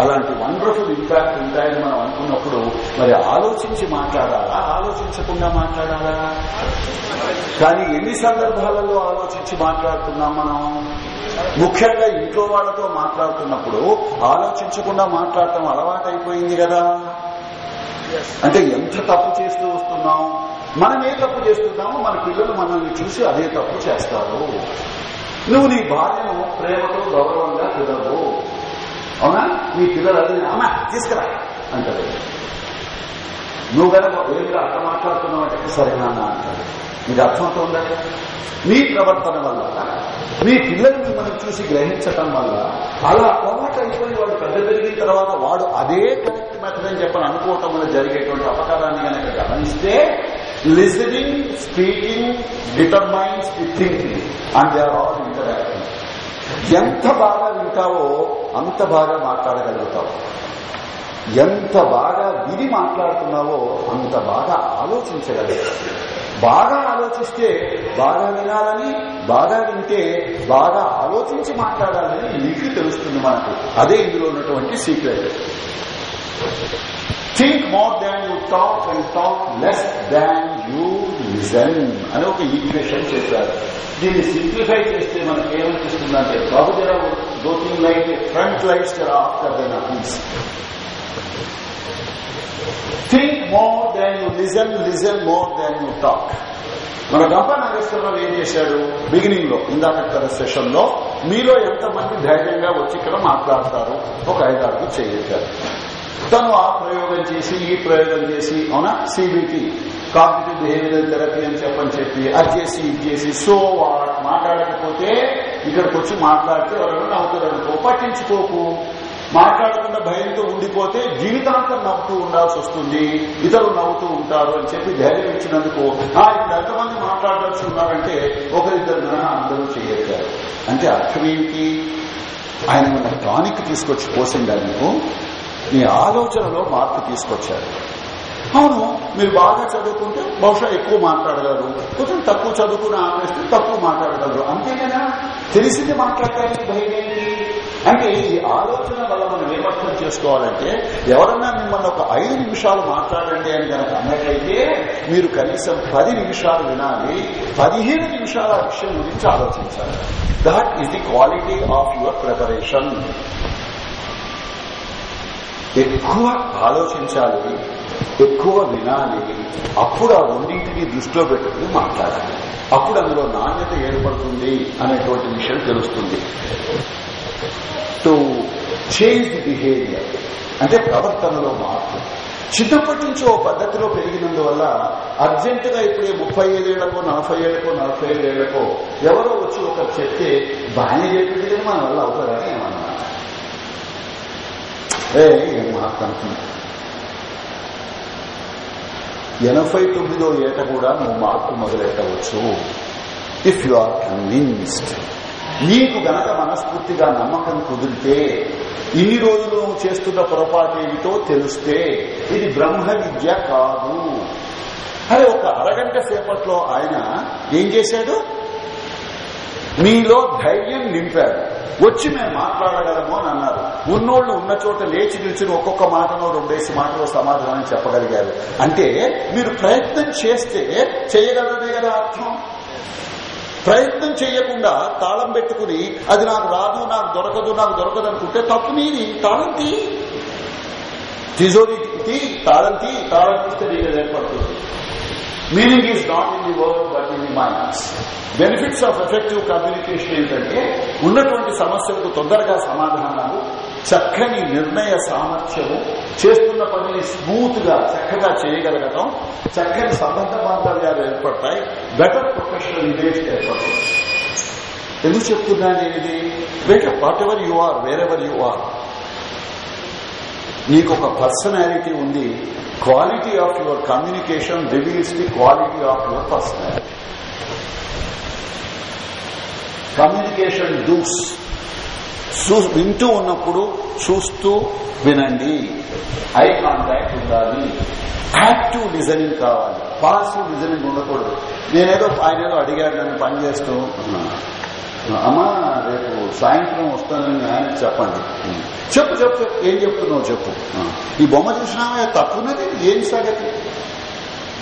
అలాంటి వండర్ఫుల్ ఇంపాక్ట్ ఉంటాయని మనం అనుకున్నప్పుడు మరి ఆలోచించి మాట్లాడాలా? ఆలోచించకుండా మాట్లాడాలా? కానీ ఎన్ని సందర్భాలలో ఆలోచించి మాట్లాడుతున్నాం మనం? ముఖ్యంగా ఇంట్లో వాళ్ళతో మాట్లాడుతున్నప్పుడు ఆలోచించకుండా మాట్లాడటం అలవాటైపోయింది కదా. అంటే ఎంత తప్పు చేస్తూ వస్తున్నాం మనం ఏ తప్పు చేస్తున్నామో మన పిల్లలు మనల్ని చూసి అదే తప్పు చేస్తారు. నువ్వు నీ భార్యను ప్రేమతో గౌరవంగా పిలవు. అవునా? నీ పిల్లలు అదే అమ్మ తీసుకురా అంటారు. నువ్వు కనుక ఏమిగా అట్లా మాట్లాడుతున్నావు అంటే సరే నాన్న అంటారు. నీకు అర్థమవుతుందా? నీ ప్రవర్తన వల్ల మీ పిల్లలు మనం చూసి గ్రహించటం వల్ల అలా అలవాటు అయిపోయి వాడు పెద్ద పెరిగిన తర్వాత వాడు అదే కరెక్ట్ మెథడ్ అని చెప్పని అనుకోవటం వల్ల జరిగేటువంటి అపకారాన్ని కనుక గమనిస్తే listening speaking determines the thinking and they are all interacting ఎంత బాగా వింటావో అంత బాగా మాట్లాడగలుగుతావు. ఎంత బాగా విని మాట్లాడుతున్నావో అంత బాగా ఆలోచించగలుగుతావు. బాగా ఆలోచిస్తే బాగా వినాలని బాగా వింటే బాగా ఆలోచించి మాట్లాడాలని నీకు తెలుస్తుంది మనకు. అదే ఇందులో ఉన్నటువంటి secret think more than you talk and talk less than you listen అని ఒక ఈక్వేషన్ చేశారు. దీన్ని సింప్లిఫై చేస్తే మనకు ఏమనిపిస్తుందంటే బాబుజర గోతింగ్ light front lights after then peace think more than you listen listen more than you talk మన గంప నాగేశ్వరరావు ఏం చేశాడు? బిగినింగ్లో ఇందాక సెషన్లో మీలో ఎంతమంది ధైర్యంగా వచ్చి ఇక్కడ మాట్లాడతారు? ఒక ఐదారు చేయారు తను ఆ ప్రయోగం చేసి ఈ ప్రయోగం చేసి అవునా? సిబిటి కాగ్నిటివ్ బిహేవియర్ థెరపీ అని చెప్పని చెప్పి అది చేసి ఇది చేసి సో వాట్ మాట్లాడకపోతే ఇక్కడికి వచ్చి మాట్లాడితే ఎవరైనా నవ్వుతారనుకో పట్టించుకోకు. మాట్లాడకుండా భయంతో ఉండిపోతే జీవితాంతం నవ్వుతూ ఉండాల్సి వస్తుంది. ఇతరులు నవ్వుతూ ఉంటారు అని చెప్పి ధైర్యం ఇచ్చినందుకు ఆయన ఇప్పుడు ఎంతమంది మాట్లాడాల్సి ఉన్నారంటే ఒకరిద్దరు మినహా అందరూ చేయగలిగారు అంటే అర్థం ఏమిటి ఆయన మన టానిక్ తీసుకొచ్చి పోసిందా నీకు? నీ ఆలోచనలో మార్పు తీసుకొచ్చారు. అవును మీరు బాగా చదువుకుంటే బహుశా ఎక్కువ మాట్లాడగలరు. కొంచెం తక్కువ చదువుకుని ఆలోచిస్తే తక్కువ మాట్లాడగలరు. అంతే తెలిసింది మాట్లాడటానికి భయం ఏంటి? అంటే ఈ ఆలోచన వల్ల మనం ఏమర్థం చేసుకోవాలంటే ఎవరన్నా మిమ్మల్ని ఒక ఐదు నిమిషాలు మాట్లాడండి అని కనుక అన్నట్లయితే మీరు కనీసం పది నిమిషాలు వినాలి పదిహేను నిమిషాల విషయం గురించి ఆలోచించాలి. That is the quality of your preparation ఎక్కువ ఆలోచించాలి ఎక్కువ వినాలి అప్పుడు ఆ రెండింటిని దృష్టిలో పెట్టుకుని మాట్లాడాలి. అప్పుడు అందులో నాణ్యత ఏర్పడుతుంది అనేటువంటి విషయం తెలుస్తుంది. టు చేంజ్ బిహేవియర్ అంటే ప్రవర్తనలో మార్పు. చిన్నప్పటి నుంచి ఓ పద్ధతిలో పెరిగినందువల్ల అర్జెంటుగా ఇప్పుడే ముప్పై ఐదేళ్ళకో నలభై ఏళ్ళకో నలభై ఐదేళ్ళకో ఎవరో వచ్చి ఒకరు చెప్తే బాగానే చెప్పింది మన వల్ల అవుతారని ఏమన్నా ఏ ఏం మాట్లాడుతున్నా ఎనభై తొమ్మిదో ఏట కూడా నువ్వు మార్పు మొదలెట్టవచ్చు. ఇఫ్ యు ఆర్ కన్విన్స్డ్ నీకు గనక మనస్ఫూర్తిగా నమ్మకం కుదిరితే ఇన్ని రోజులు నువ్వు చేస్తున్న పొరపాటు ఏమిటో తెలిస్తే ఇది బ్రహ్మ విద్య కాదు. అది ఒక అరగంట సేపట్లో ఆయన ఏం చేశాడు? మీలో ధైర్యం నింపాడు. వచ్చి మేము మాట్లాడగలము అని అన్నారు. ఉన్నోళ్ళు ఉన్న చోట లేచి నిల్చుని ఒక్కొక్క మాటలో రెండేసి మాటలో సమాధానం చెప్పగలిగారు. అంటే మీరు ప్రయత్నం చేస్తే చేయగలరనే కదా అర్థం? ప్రయత్నం చేయకుండా తాళం పెట్టుకుని అది నాకు రాదు నాకు దొరకదు నాకు దొరకదు అనుకుంటే తప్పు నీది తాళం తీ. తిజోరి తీ తాళం తీ తాళం తీస్తే నీకు ఏర్పడుతుంది. Meaning is not in the word but in the minds benefits of effective communication ఏంటంటే ఉన్నటువంటి సమస్యలకు తొందరగా సమాధానాలు చక్కని నిర్ణయ సామర్థ్యము చేస్తున్న పనిని స్మూత్గా చక్కగా చేయగలగటం చక్కని సంబంధ బాంధవ్యాలు ఏర్పడతాయి బెటర్ ప్రొఫెషనల్ ఇమేజ్ ఏర్పడుతుంది. ఎందుకు చెప్తున్నా నేను ఇది better whatever you are wherever you are నీకు ఒక పర్సనాలిటీ ఉంది. Quality of your communication reveals the quality of your personality communication does వింటూ ఉన్నప్పుడు చూస్తూ వినండి. ఐ కాంటాక్ట్ ఉండాలి. యాక్టివ్ లిజనింగ్ కావాలి. పాసివ్ లిజనింగ్ ఉండకూడదు. నేనేదో ఆయన ఏదో అడిగాడు నన్ను పని చేస్తూ. అమ్మా రేపు సాయంత్రం వస్తానని ఆయన చెప్పండి. చెప్పు చెప్పు చెప్పు. ఏం చెప్తున్నావు చెప్పు. ఈ బొమ్మ చూసినామే తప్పున్నది? ఏం సంగతి?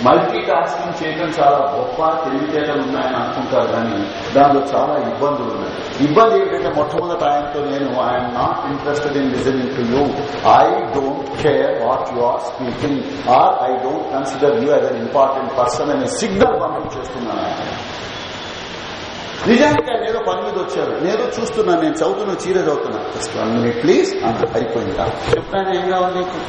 మల్టీ టాస్కింగ్ చేయడం చాలా గొప్ప తెలివితేటలు ఉన్నాయని అనుకుంటారు కానీ దానిలో చాలా ఇబ్బందులు ఉన్నాయి ఇబ్బంది ఏంటంటే మొట్టమొదటి ఆయనతో నేను I'm not interested in listening to you I don't care what you are speaking or I don't consider you as an important person అనే సిగ్నల్ పంపించేస్తున్నాను ఆయన. నిజానికి ఆయన ఏదో పని మీద వచ్చారు నేను చూస్తున్నాను నేను చదువుతున్న చీర చదువుతున్నా జస్ట్ వన్ మినిట్ ప్లీజ్ అని అయిపోయింది? చెప్పాను ఏం కావాలి నీకు?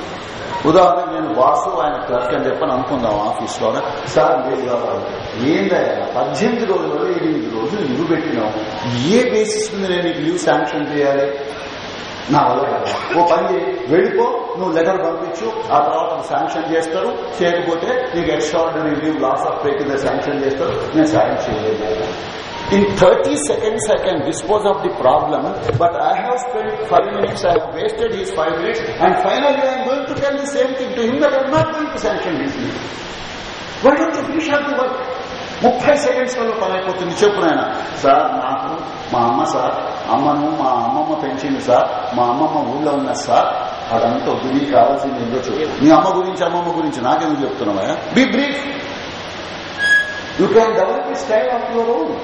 ఉదాహరణ నేను వాసు ఆయన క్లర్క్ అని చెప్పని అనుకుందాం ఆఫీస్లో సార్ లేదు కావాలి ఏందయ్యా పద్దెనిమిది రోజులలో ఎనిమిది రోజులు లీవ్ పెట్టినాం ఏ బేసిస్ మీద నేను నీకు లీవ్ శాంక్షన్ చేయాలి? నా వల్ల ఓ పని వెళ్ళిపో నువ్వు లెటర్ పంపించు ఆ తర్వాత శాంక్షన్ చేస్తారు చేయకపోతే నీకు extraordinary leave loss of pay కింద శాంక్షన్ చేస్తారు నేను సాయం చేయలేదు. In 30 seconds, I can dispose of the problem, but I have spent 5 minutes, I have wasted his 5 minutes, and finally I am going to tell the same thing to him that I am not going to sanction his leave. Why don't you finish up the work? ముప్పై సెకండ్స్లో పని అయిపోతుంది చెప్పు నాయన sir నాకు మా అమ్మ sir అమ్మను మా అమ్మమ్మ పెంచింది సార్ మా అమ్మమ్మ ఊళ్ళో ఉన్న సార్ అదంతా వద్దు నీకు కావాల్సింది ఏంటో చెప్పు మీ అమ్మ గురించి అమ్మమ్మ గురించి నాకెందుకు చెప్తున్నావా be brief you can develop style of your own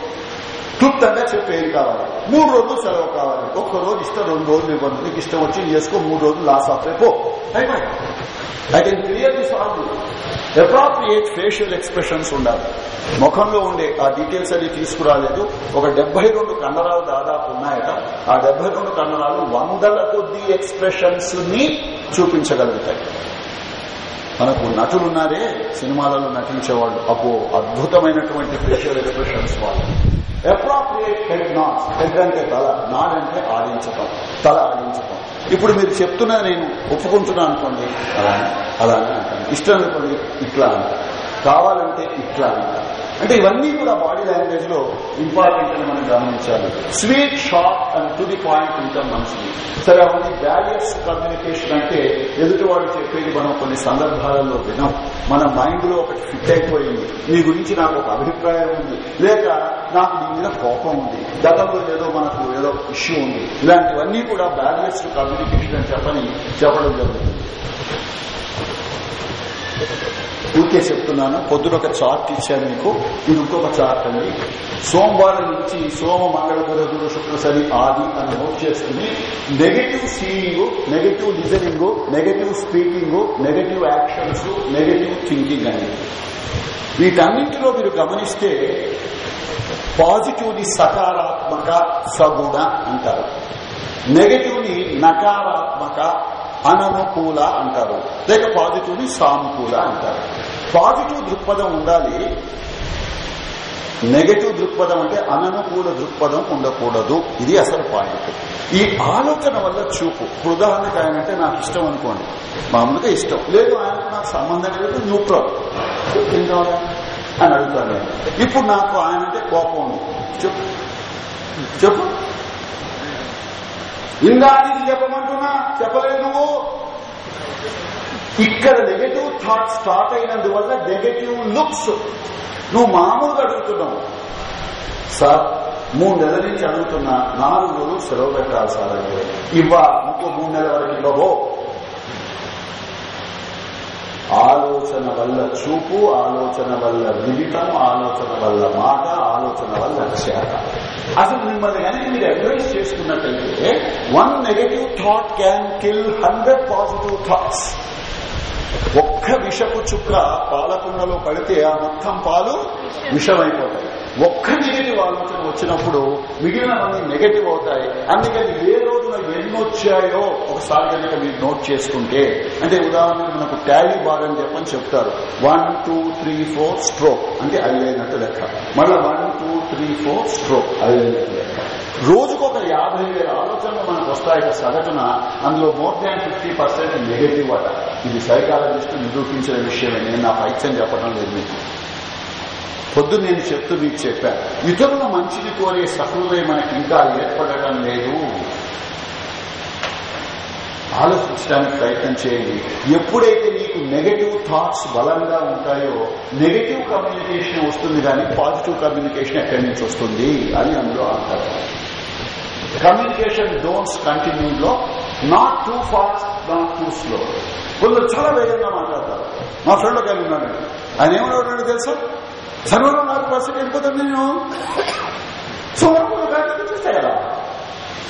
క్లుప్తంగా చెప్పేది కావాలి. మూడు రోజులు సెలవు కావాలి. ఒక్క రోజు ఇష్టం రెండు రోజులు ఇవ్వండి. నీకు ఇష్టం వచ్చి చేసుకో మూడు రోజులు లాస్ ఆఫ్ రేపో I can clear this all appropriate facial expressions ఉండాలి. ముఖంలో ఉండే ఆ డీటెయిల్స్ అది తీసుకురాలేదు. ఒక డెబ్బై రెండు కండరాలు దాదాపు ఉన్నాయట. ఆ డెబ్బై రెండు కండరాలు వందల కొద్ది ఎక్స్ప్రెషన్స్ని చూపించగలుగుతాయి. మనకు నటులున్నారే సినిమాలలో నటించేవాళ్ళు. అబ్బో అద్భుతమైనటువంటి ఫేషియల్ ఎక్స్ప్రెషన్స్ వాళ్ళు. అప్రాప్రియేట్ హెడ్ నాట్స్ హెడ్ అంటే తల నాడ్ అంటే ఆడించటం తల ఆడించటం. ఇప్పుడు మీరు చెప్తున్నా నేను ఒప్పుకుంటున్నా అనుకోండి అలానే అలానే అంటాను. ఇష్టం అనుకోండి ఇట్లా అంటాను. కావాలంటే ఇట్లా అంటాను. అంటే ఇవన్నీ కూడా బాడీ లాంగ్వేజ్లో ఇంపార్టెంట్ అని మనం గమనించాలి. Sweet short and to the point ఉంటాం మనిషిని సరే అవన్నీ బ్యారియర్స్ కమ్యూనికేషన్ అంటే ఎదుటి వాళ్ళు చెప్పేది మనం కొన్ని సందర్భాలలో వినం. మన మైండ్లో ఒకటి ఫిట్ అయిపోయింది. నీ గురించి నాకు ఒక అభిప్రాయం ఉంది. లేక నాకు నీ మీద కోపం ఉంది. గతంలో ఏదో మనకు ఏదో ఇష్యూ ఉంది. ఇలాంటివన్నీ కూడా బ్యారియర్స్ కమ్యూనికేషన్ అని చెప్పని చెప్పడం జరుగుతుంది. ఊరికే చెప్తున్నాను. పొద్దున ఒక చార్ట్ ఇచ్చాను మీకు. ఇది ఇంకొక చార్ట్ అండి. సోమవారం నుంచి సోమ మంగళ బుధ గురు శుక్ర శని ఆది అని నోట్ చేసుకుని negative seeing negative listening negative speaking negative actions negative thinking అని వీటన్నింటిలో మీరు గమనిస్తే పాజిటివ్ని సకారాత్మక సగుణ అంటారు. నెగటివ్ని నకారాత్మక అననుకూల అంటారు. లేక పాజిటివ్ని సానుకూల అంటారు. పాజిటివ్ దృక్పథం ఉండాలి. నెగటివ్ దృక్పథం అంటే అననుకూల దృక్పథం ఉండకూడదు. ఇది అసలు పాయింట్. ఈ ఆలోచన వల్ల చూపు. ఉదాహరణకు ఆయన అంటే నాకు ఇష్టం అనుకోండి. మామూలుగా ఇష్టం. లేదు ఆయనకు నాకు సంబంధం లేదు న్యూట్రల్. ఏం కావాలి? అని అడుగుతాను ఇప్పుడు నాకు ఆయన అంటే కోపం ఉంది. చెప్పు. చెప్పు. ఇందానికి చెప్పమంటున్నా? చెప్పలేదు నువ్వు? ఇక్కడ నెగటివ్ థాట్ స్టార్ట్ అయినందువల్ల నెగటివ్ లుక్స్ నువ్వు మామూలుగా అడుగుతున్నావు. సార్ మూడు నెలల నుంచి అడుగుతున్నా నాలుగు రోజులు సెలవు పెట్టాలి సార్ అంటే. ఇవ్వ ఇంకో మూడు నెలల వరకు ఇవ్వబో. ఆలోచన వల్ల చూపు ఆలోచన వల్ల విదితం ఆలోచన వల్ల మాట ఆలోచన వల్ల చేత అసలు మిమ్మల్ని కనుక మీరు అడ్వైస్ చేసుకున్నట్లయితే one negative thought can kill hundred positive thoughts ఒక్క విషపు చుక్క పాలకుండలో పడితే ఆ మొత్తం పాలు విషమైపోతాయి. ఒక్క నెగిటివ్ ఆలోచన వచ్చినప్పుడు మిగిలినవన్నీ నెగటివ్ అవుతాయి. అందుకని ఏ రోజున ఎన్నొచ్చాయో ఒకసారి కనుక మీరు నోట్ చేసుకుంటే. అంటే ఉదాహరణకు మనకు టాలీ బార్ అని చెప్పని చెప్తారు. One two three four stroke అంటే ఐదైనట్టు లెక్క. మళ్ళీ one two three four stroke ఐదైనట్టు లెక్క. రోజుకు ఒక యాభై వేల ఆలోచనలు మనకు వస్తాయి సగటున. అందులో more than fifty percent negative అట. ఇది సైకాలజిస్ట్ నిరూపించిన విషయమే. నేను నా పైత్యం చెప్పడం లేదు మీకు. పొద్దు నేను చెప్తూ మీకు చెప్పాను ఇతరుల మంచిని కోరే సహృదయం మనకి ఇంకా ఏర్పడటం లేదు. ఆలోచించడానికి ప్రయత్నం చేయండి. ఎప్పుడైతే నీకు నెగటివ్ థాట్స్ బలంగా ఉంటాయో నెగటివ్ కమ్యూనికేషన్ వస్తుంది కానీ పాజిటివ్ కమ్యూనికేషన్ ఎక్కడి నుంచి వస్తుంది? అని అందులో అంటారు కమ్యూనికేషన్ డోన్స్ కంటిన్యూ లో not too fast not too slow కొందరు చాలా వేగంగా మాట్లాడతారు. మా ఫ్రెండ్ ఒక ఆయన ఉన్నాడు. ఆయన ఏమన్నాడు తెలుసా? సర్వలో నాలుగు పర్సెంట్ వెళ్ళిపోతుంది నేను సోమవారం తెలిస్తే ఎలా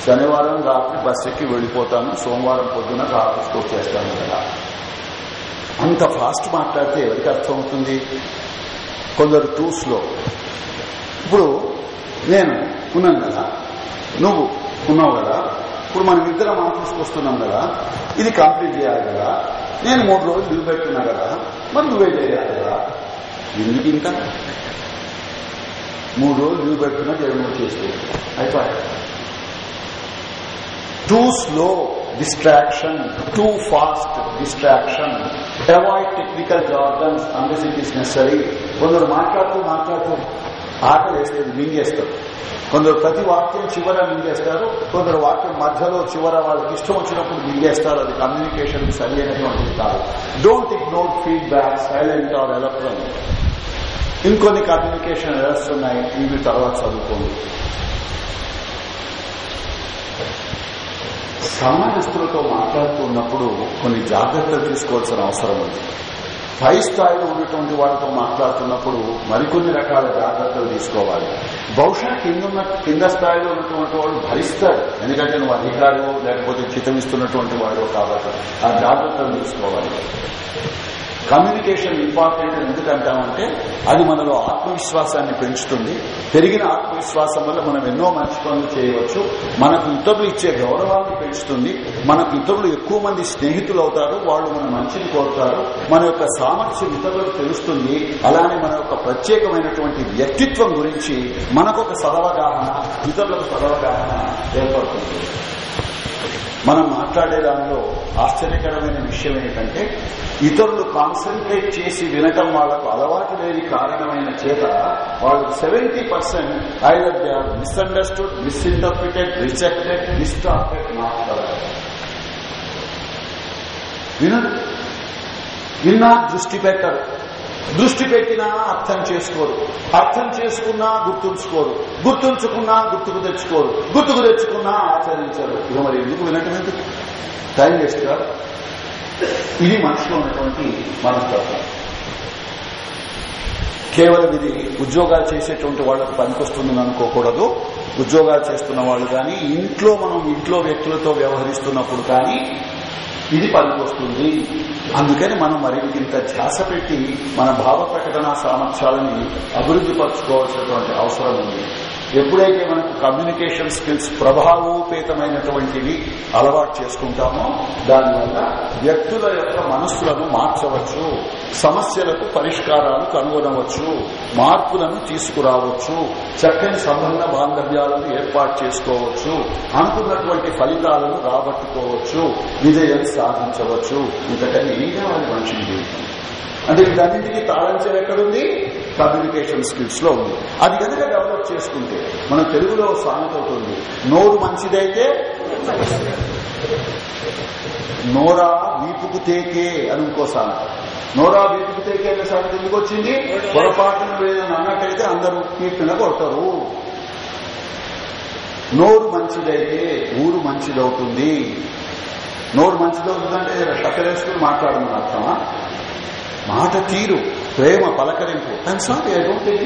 శనివారం రాత్రి బస్ ఎక్కి వెళ్ళిపోతాను. సోమవారం పొద్దున ఆఫీస్కి వచ్చేస్తాను కదా. అంత ఫాస్ట్ మాట్లాడితే ఎవరికి అర్థమవుతుంది కొందరు టూ ఇప్పుడు నేను ఉన్నాను కదా. నువ్వు ఉన్నావు కదా. ఇప్పుడు మనం ఇద్దరం ఆఫీస్కి వస్తున్నాం కదా. ఇది కంప్లీట్ చేయాలి కదా. నేను మూడు రోజులు లీవ్ పెట్టున్నా కదా. మరి నువ్వే చేయాలి కదా. ఎందుకు ఇంకా మూడు రోజులు లీవ్ పెట్టుకున్నా జగన్ చేస్తూ. అయిపోయాయి. Too slow distraction too fast distraction avoid technical jargons unless it is necessary కొందరు మాట్లాడుతూ మాట్లాడుతూ ఆకలి వేసేది మింగేస్తారు. కొందరు ప్రతి వాక్యం చివర మింగేస్తారు. కొందరు వాక్యం మధ్యలో చివర వాళ్ళకి ఇష్టం వచ్చినప్పుడు మింగేస్తారు. అది కమ్యూనికేషన్ సరి అయినటువంటిది కాదు. Don't ignore feedback silent or electronic ఇంకొన్ని కమ్యూనికేషన్ ఎర్రర్స్ ఉన్నాయి ఇవి తర్వాత చదువుకోండి. సమాజస్తులతో మాట్లాడుతున్నప్పుడు కొన్ని జాగ్రత్తలు తీసుకోవాల్సిన అవసరం ఉంది. పై స్థాయిలో ఉన్నటువంటి వాళ్ళతో మాట్లాడుతున్నప్పుడు మరికొన్ని రకాల జాగ్రత్తలు తీసుకోవాలి. బహుశా కింద కింద స్థాయిలో ఉన్నటువంటి వాడు భరిస్తాడు ఎందుకంటే నువ్వు అధికారులు లేకపోతే చితమిస్తున్నటువంటి వాడు కాబట్టి ఆ జాగ్రత్తలు తీసుకోవాలి. కమ్యూనికేషన్ ఇంపార్టెంట్ ఎందుకంటామంటే అది మనలో ఆత్మవిశ్వాసాన్ని పెంచుతుంది. పెరిగిన ఆత్మవిశ్వాసం వల్ల మనం ఎన్నో మంచి పనులు చేయవచ్చు. మనకు ఇతరులు ఇచ్చే గౌరవాన్ని పెంచుతుంది. మనకు ఇతరులు ఎక్కువ మంది స్నేహితులు అవుతారు. వాళ్ళు మన మంచిని కోరుతారు. మన యొక్క సామర్థ్యం ఇతరులకు తెలుస్తుంది. అలానే మన యొక్క ప్రత్యేకమైనటువంటి వ్యక్తిత్వం గురించి మనకొక సదవగాహన ఇతరులకు సదవగాహన ఏర్పడుతుంది. మనం మాట్లాడే దానిలో ఆశ్చర్యకరమైన విషయం ఏంటంటే ఇతరులు కాన్సన్ట్రేట్ చేసి వినటం వాళ్ళకు అలవాటు లేని కారణమైన చేత వాళ్ళు seventy percent either they are misunderstood misinterpreted rejected distorted మాట్లాడారు వినరు. విన్నా దృష్టి పెట్టరు. దృష్టి పెట్టినా అర్థం చేసుకోరు. అర్థం చేసుకున్నా గుర్తుంచుకోరు. గుర్తుంచుకున్నా గుర్తుకు తెచ్చుకోరు. గుర్తుకు తెచ్చుకున్నా ఆచరించరు. ఇక మరి ఎందుకు వినటం ఎందుకు టైం వేస్ట్ ఇది మనిషిలో ఉన్నటువంటి మనస్తత్వం. కేవలం ఇది ఉద్యోగాలు చేసేటువంటి వాళ్ళకు పనికొస్తుందని అనుకోకూడదు. ఉద్యోగాలు చేస్తున్న వాళ్ళు కానీ ఇంట్లో మనం ఇంట్లో వ్యక్తులతో వ్యవహరిస్తున్నప్పుడు కానీ ఇది పనికొస్తుంది. అందుకని మనం మరింత ధ్యాస పెట్టి మన భావ ప్రకటన సామర్థ్యాలని అభివృద్ధి పరచుకోవాల్సినటువంటి అవసరం ఉంది. ఎప్పుడైతే మనకు కమ్యూనికేషన్ స్కిల్స్ ప్రభావోపేతమైనటువంటివి అలవాటు చేసుకుంటామో దానివల్ల వ్యక్తుల యొక్క మనస్సులను మార్చవచ్చు సమస్యలకు పరిష్కారాలు కనుగొనవచ్చు మార్పులను తీసుకురావచ్చు చక్కని సంబంధ బాంధవ్యాలను ఏర్పాటు చేసుకోవచ్చు అనుకున్నటువంటి ఫలితాలను రాబట్టుకోవచ్చు విజయం సాధించవచ్చు. ఇంతకని ఏం కావాలి మనిషి జీవితం అంటే వీటన్నింటినీ తాళించడం ఎక్కడుంది? కమ్యూనికేషన్ స్కిల్స్లో ఉంది. అది కనుక డెవలప్ చేసుకుంటే మన తెలుగులో సామెత అవుతుంది నోరు మంచిదైతే నోరా వీపుకు తేకే అని ఇంకో సామెత నోరా వీపుకు తేకే అనే సామెత ఎందుకు వచ్చింది? పొరపాటున ఏదైనా అన్నట్టయితే అందరూ కీర్తన కొడతారు. నోరు మంచిదైతే ఊరు మంచిదవుతుంది. నోరు మంచిదవుతుందంటే షక్కరేసుకుని మాట్లాడమని అర్థమా మాట తీరు ప్రేమ పలకరింపు. And sorry I don't take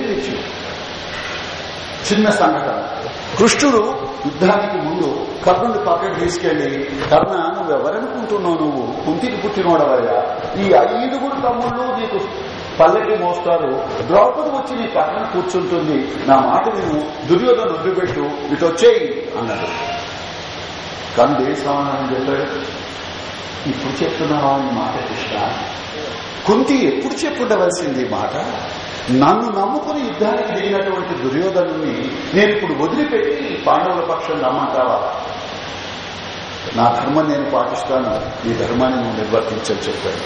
చిన్న సంఘటన. కృష్ణుడు యుద్ధానికి ముందు కర్ణుడి పక్కకు తీసుకెళ్ళి కర్ణ నువ్వు ఎవరనుకుంటున్నావు నువ్వు? కుంతికి పుట్టినోడవయ్యా? ఈ ఐదుగురు తమ్ముళ్ళు నీకు పల్లకి మోస్తారు. ద్రౌపది వచ్చి నీ పక్కన కూర్చుంటుంది. నా మాట విను. దుర్యోధన వదిలిపెట్టు. ఇటు వచ్చేయి అన్నాడు. కన్ను అని సమాధానం చెప్పాడు. ఇప్పుడు చెప్తున్నావా? మాట కృష్ణ కుంతి ఎప్పుడు చెప్పుండవలసింది మాట? నన్ను నమ్ముకుని యుద్ధానికి దిగినటువంటి దుర్యోధను నేను ఇప్పుడు వదిలిపెట్టి పాండవుల పక్షం నమ్మంటావా నా ధర్మం నేను పాటిస్తాను ఈ ధర్మాన్ని నువ్వు నిర్వర్తించని చెప్పాను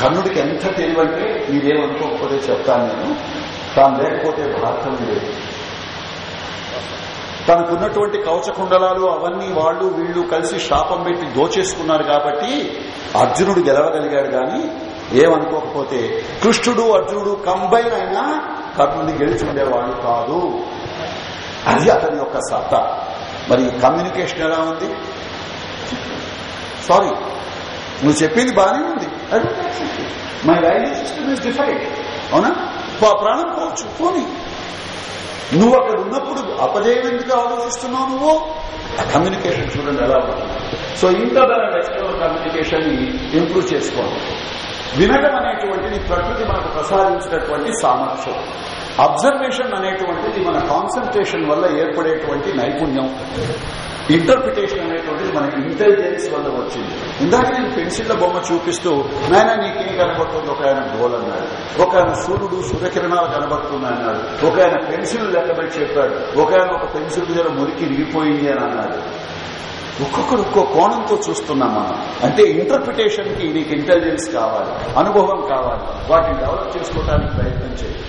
కర్ణుడికి ఎంత తెలివంటే మీరేమనుకోకపోతే చెప్తాను నేను. తాను లేకపోతే భారతం లేదు. తనకున్నటువంటి కవచకుండలాలు అవన్నీ వాళ్ళు వీళ్ళు కలిసి శాపం పెట్టి దోచేసుకున్నారు కాబట్టి అర్జునుడు గెలవగలిగాడు గాని ఏమనుకోకపోతే కృష్ణుడు అర్జునుడు కంబైన్ అయినా కర్ణుని గెలిచి ఉండేవాడు కాదు. అది అతని యొక్క సత్తా. మరి కమ్యూనికేషన్ ఎలా ఉంది? సారీ నువ్వు చెప్పింది బాగానే ఉంది. My railway system is defied అవునా? ప్రాణం పోవచ్చు పోనీ. నువ్వు అక్కడ ఉన్నప్పుడు అపజయం ఎందుకు ఆలోచిస్తున్నావు నువ్వు? ఆ కమ్యూనికేషన్ చూడండి ఎలా ఉంటుంది. So internal and communication improve చేసుకోవాలి. వినడం అనేటువంటిది ప్రకృతి మనకు ప్రసాదించినటువంటి సామర్థ్యం. అబ్జర్వేషన్ అనేటువంటిది మన కాన్సన్ట్రేషన్ వల్ల ఏర్పడేటువంటి నైపుణ్యం. ఇంటర్ప్రిటేషన్ అనేటువంటిది మన ఇంటెలిజెన్స్ వల్ల వచ్చింది. ఇందాక నేను పెన్సిళ్ళ బొమ్మ చూపిస్తూ నాయన నీకేం కనబడుతుంది? ఒక ఆయన గోల్ అన్నాడు. ఒక ఆయన సూర్యుడు సూర్యకిరణాలు కనబడుతున్నాయి అన్నాడు. ఒక ఆయన పెన్సిల్ లెక్కబెట్టి చెప్పాడు. ఒక ఆయన ఒక పెన్సిల్ దగ్గర మురికి ఇరిగిపోయింది అని అన్నాడు. ఒక్కొక్కరు ఒక్కో కోణంతో చూస్తున్నాం మనం. అంటే ఇంటర్ప్రిటేషన్కి నీకు ఇంటెలిజెన్స్ కావాలి అనుభవం కావాలి. వాటిని డెవలప్ చేసుకోవడానికి ప్రయత్నం చేయాలి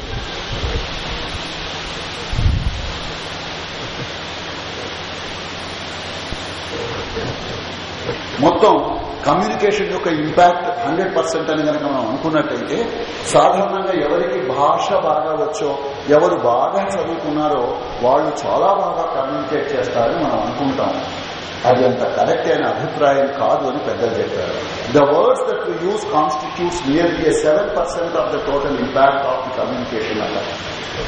మొత్తం కమ్యూనికేషన్ యొక్క ఇంపాక్ట్ హండ్రెడ్ పర్సెంట్ అని కనుక మనం అనుకున్నట్టయితే సాధారణంగా ఎవరికి భాష బాగా వచ్చో ఎవరు బాగా చదువుకున్నారో వాళ్ళు చాలా బాగా కమ్యూనికేట్ చేస్తారని మనం అనుకుంటాం. అది అంత కరెక్ట్ అయిన అభిప్రాయం కాదు అని పెద్దలు చెప్పారు. The words that we use constitutes nearly seven percent of the total impact of the communication అలా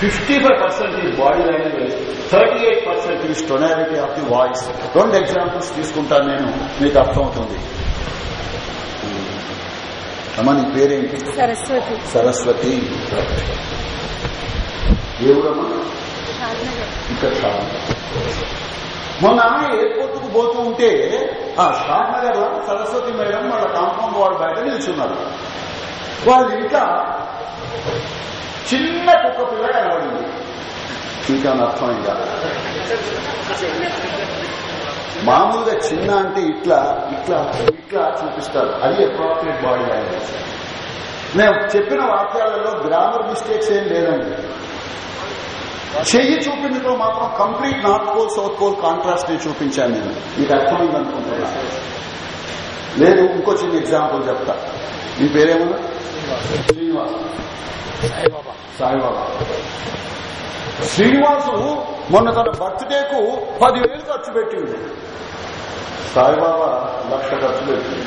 fifty five percent is body language thirty eight percent is tonality of the voice రెండు examples తీసుకుంటాను నేను మీకు అర్థమవుతుంది. అమ్మ నీ పేరేంటి? సరస్వతి. సరస్వతి. ఎవరమ్మా ఇక్కడ చాలా మొన్న ఎయిర్పోర్ట్కు పోతూ ఉంటే ఆ షాద్ నగర్లో సరస్వతి మేడం వాళ్ళ కాంపౌండ్ వాళ్ళ బయట నిల్చున్నారు. వాళ్ళ ఇంకా చిన్న కుక్క పిల్ల కనబడింది. ఇంకా అర్థమైందా మామూలుగా చిన్న అంటే ఇట్లా ఇట్లా ఇట్లా చూపిస్తారు. అది అప్రాప్రియేట్ బాడీ లాంగ్వేజ్ నేను చెప్పిన వాక్యాలలో గ్రామర్ మిస్టేక్స్ ఏం లేదండి. చెయ్యి చూపించడం మాత్రం complete north pole south pole కాంట్రాస్ట్ని చూపించాను నేను. మీకు అర్థమైంది అనుకుంటున్నా. లేదు ఇంకో చిన్న ఎగ్జాంపుల్ చెప్తా. మీ పేరేమన్నా శ్రీనివాస్. సాయిబాబా. సాయిబాబా. శ్రీనివాసు మొన్న తన బర్త్డేకు పదివేలు ఖర్చు పెట్టింది సాయిబాబా లక్ష ఖర్చు పెట్టింది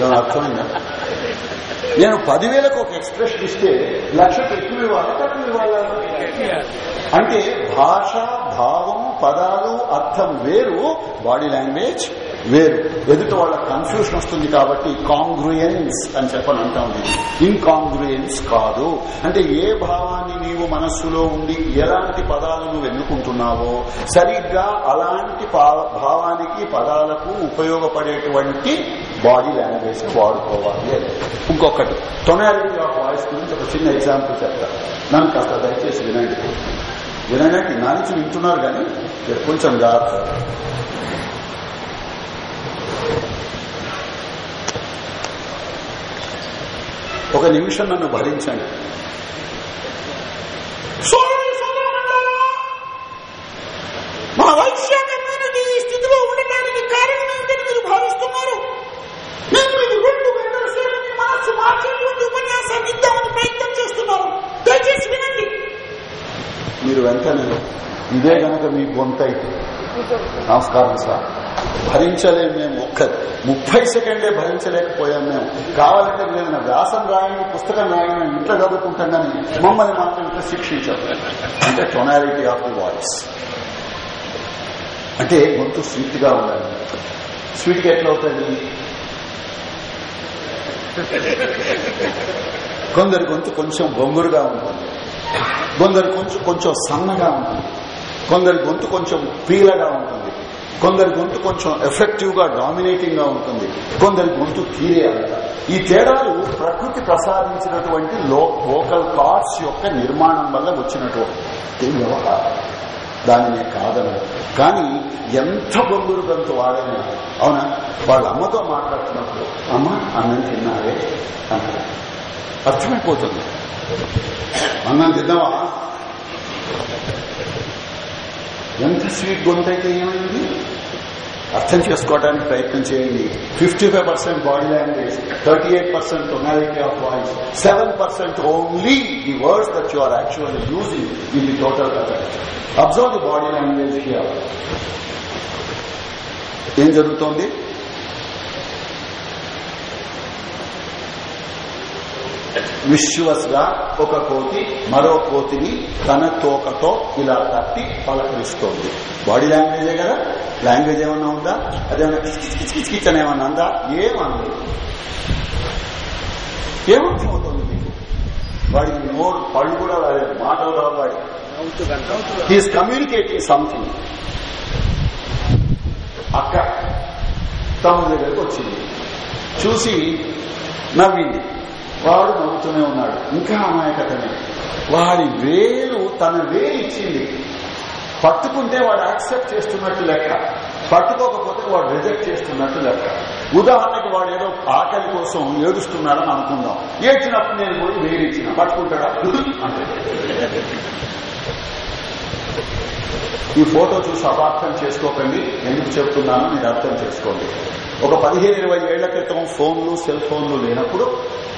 దాని నేను పదివేలకు ఒక ఎక్స్ప్రెషన్ ఇస్తే లక్షకు ఎక్కువ ఇవ్వాలి తక్కువ ఇవ్వాలి అంటే భాష భావం పదాలు అర్థం వేరు బాడీ లాంగ్వేజ్ వేరు. ఎదుటి వాళ్ళ కన్ఫ్యూషన్ వస్తుంది కాబట్టి కాంగ్రూయన్స్ అని చెప్పని అంటాం ఇన్కాంగ్రూయన్స్ కాదు. అంటే ఏ భావాన్ని నీవు మనస్సులో ఉండి ఎలాంటి పదాలు నువ్వు ఎన్నుకుంటున్నావో సరిగ్గా అలాంటి పా- భావానికి పదాలకు ఉపయోగపడేటువంటి బాడీ లాంగ్వేజ్ వాడుకోవాలి అని. ఇంకొకటి టొనాలిటీ ఆఫ్ వాయిస్ గురించి ఒక చిన్న ఎగ్జాంపుల్ చెప్తాను. నన్ను కాస్త దయచేసి వినండి. వినండి నా నుంచి వింటున్నారు కానీ కొంచెం జాగ్రత్త. ఒక నిమిషం నన్ను భరించండి. మా వైశ్య కమ్యూనిటీ ఈ స్థితిలో ఉండటానికి కారణం ఏంటని మీరు భావిస్తున్నారు? నేను మీకు రెండు గంటల సేపు మీ మనస్సు మార్చేటువంటి ఉపన్యాసాన్ని ఇద్దామని ప్రయత్నం దయచేసి వినండి. మీరు వెంటనే ఇదే గనక మీ గొంతైతే. నమస్కారం సార్. భరించలేము మేము. ఒక్క ముప్పై సెకండే భరించలేకపోయాం మేము. కావాలంటే నేను నా వ్యాసం రాయని పుస్తకం రాయని ఇంట్లో చదువుకుంటాం కానీ మమ్మల్ని మాత్రం ఇంట్లో శిక్షించారు. అంటే టొనాలిటీ ఆఫ్ ది వాయిస్ అంటే గొంతు స్వీట్గా ఉండాలి. స్వీట్గా ఎట్లా అవుతుంది? కొందరి గొంతు కొంచెం బొంగురుగా ఉంటుంది. కొందరు కొంచెం కొంచెం సన్నగా ఉంటుంది. కొందరి గొంతు కొంచెం పీలగా ఉంటుంది. కొందరి గొంతు కొంచెం ఎఫెక్టివ్గా డామినేటింగ్గా ఉంటుంది. కొందరి గొంతు తీరే ఈ తేడాలు ప్రకృతి ప్రసాదించినటువంటి లోకల్ వోకల్ కార్డ్స్ యొక్క నిర్మాణం వల్ల వచ్చినటువంటి వ్యవహారం? దానినే కాదని కానీ ఎంత బొంగురు గంతు వాడైనా అవునా? వాళ్ళ అమ్మతో మాట్లాడుతున్నప్పుడు అమ్మ అన్నం తిన్నారే అన్నారు అర్థమైపోతుంది. అన్నం తిన్నావా? ఎంత స్వీట్ గొంతైతే ఏమైంది? అర్థం చేసుకోవడానికి ప్రయత్నం చేయండి. Fifty five percent body language thirty eight percent tonality of voice seven percent only the words that you are actually using in the total observe the body language here ఏం జరుగుతోంది? విశ్వస్గా ఒక కోతి మరో కోతిని తన తోకతో ఇలా తట్టి పలకరిస్తోంది. బాడీ లాంగ్వేజే కదా? లాంగ్వేజ్ ఏమన్నా ఉందా? అదేమన్నా కిచకిచ్ ఏమన్నా అందా ఏమన్నా ఏమర్థం అవుతుంది మీకు? వాడికి నోరు పళ్ళు కూడా రాలేదు మాటలు రావు హీస్ కమ్యూనికేటింగ్ సంథింగ్ అక్క తమ్ముడి దగ్గరకు వచ్చింది. చూసి నవ్వింది. వాడు నవ్వుతూనే ఉన్నాడు. ఇంకా అమాయకతనే. వాడి వేలు తన వేలు ఇచ్చింది పట్టుకుంటే వాడు యాక్సెప్ట్ చేస్తున్నట్టు లెక్క. పట్టుకోకపోతే వాడు రిజెక్ట్ చేస్తున్నట్టు లెక్క. ఉదాహరణకి వాడు ఏదో ఆకలి కోసం ఏడుస్తున్నాడని అనుకుందాం. ఏడ్చినప్పుడు నేను పోయి వేలు ఇచ్చిన పట్టుకుంటాడా? *laughs* అంటే ఈ ఫోటో చూసి అపార్థం చేసుకోకండి. ఎందుకు చెప్తున్నానో మీరు అర్థం చేసుకోండి. ఒక పదిహేను ఇరవై ఏళ్ళ క్రితం ఫోన్లు సెల్ ఫోన్లు లేనప్పుడు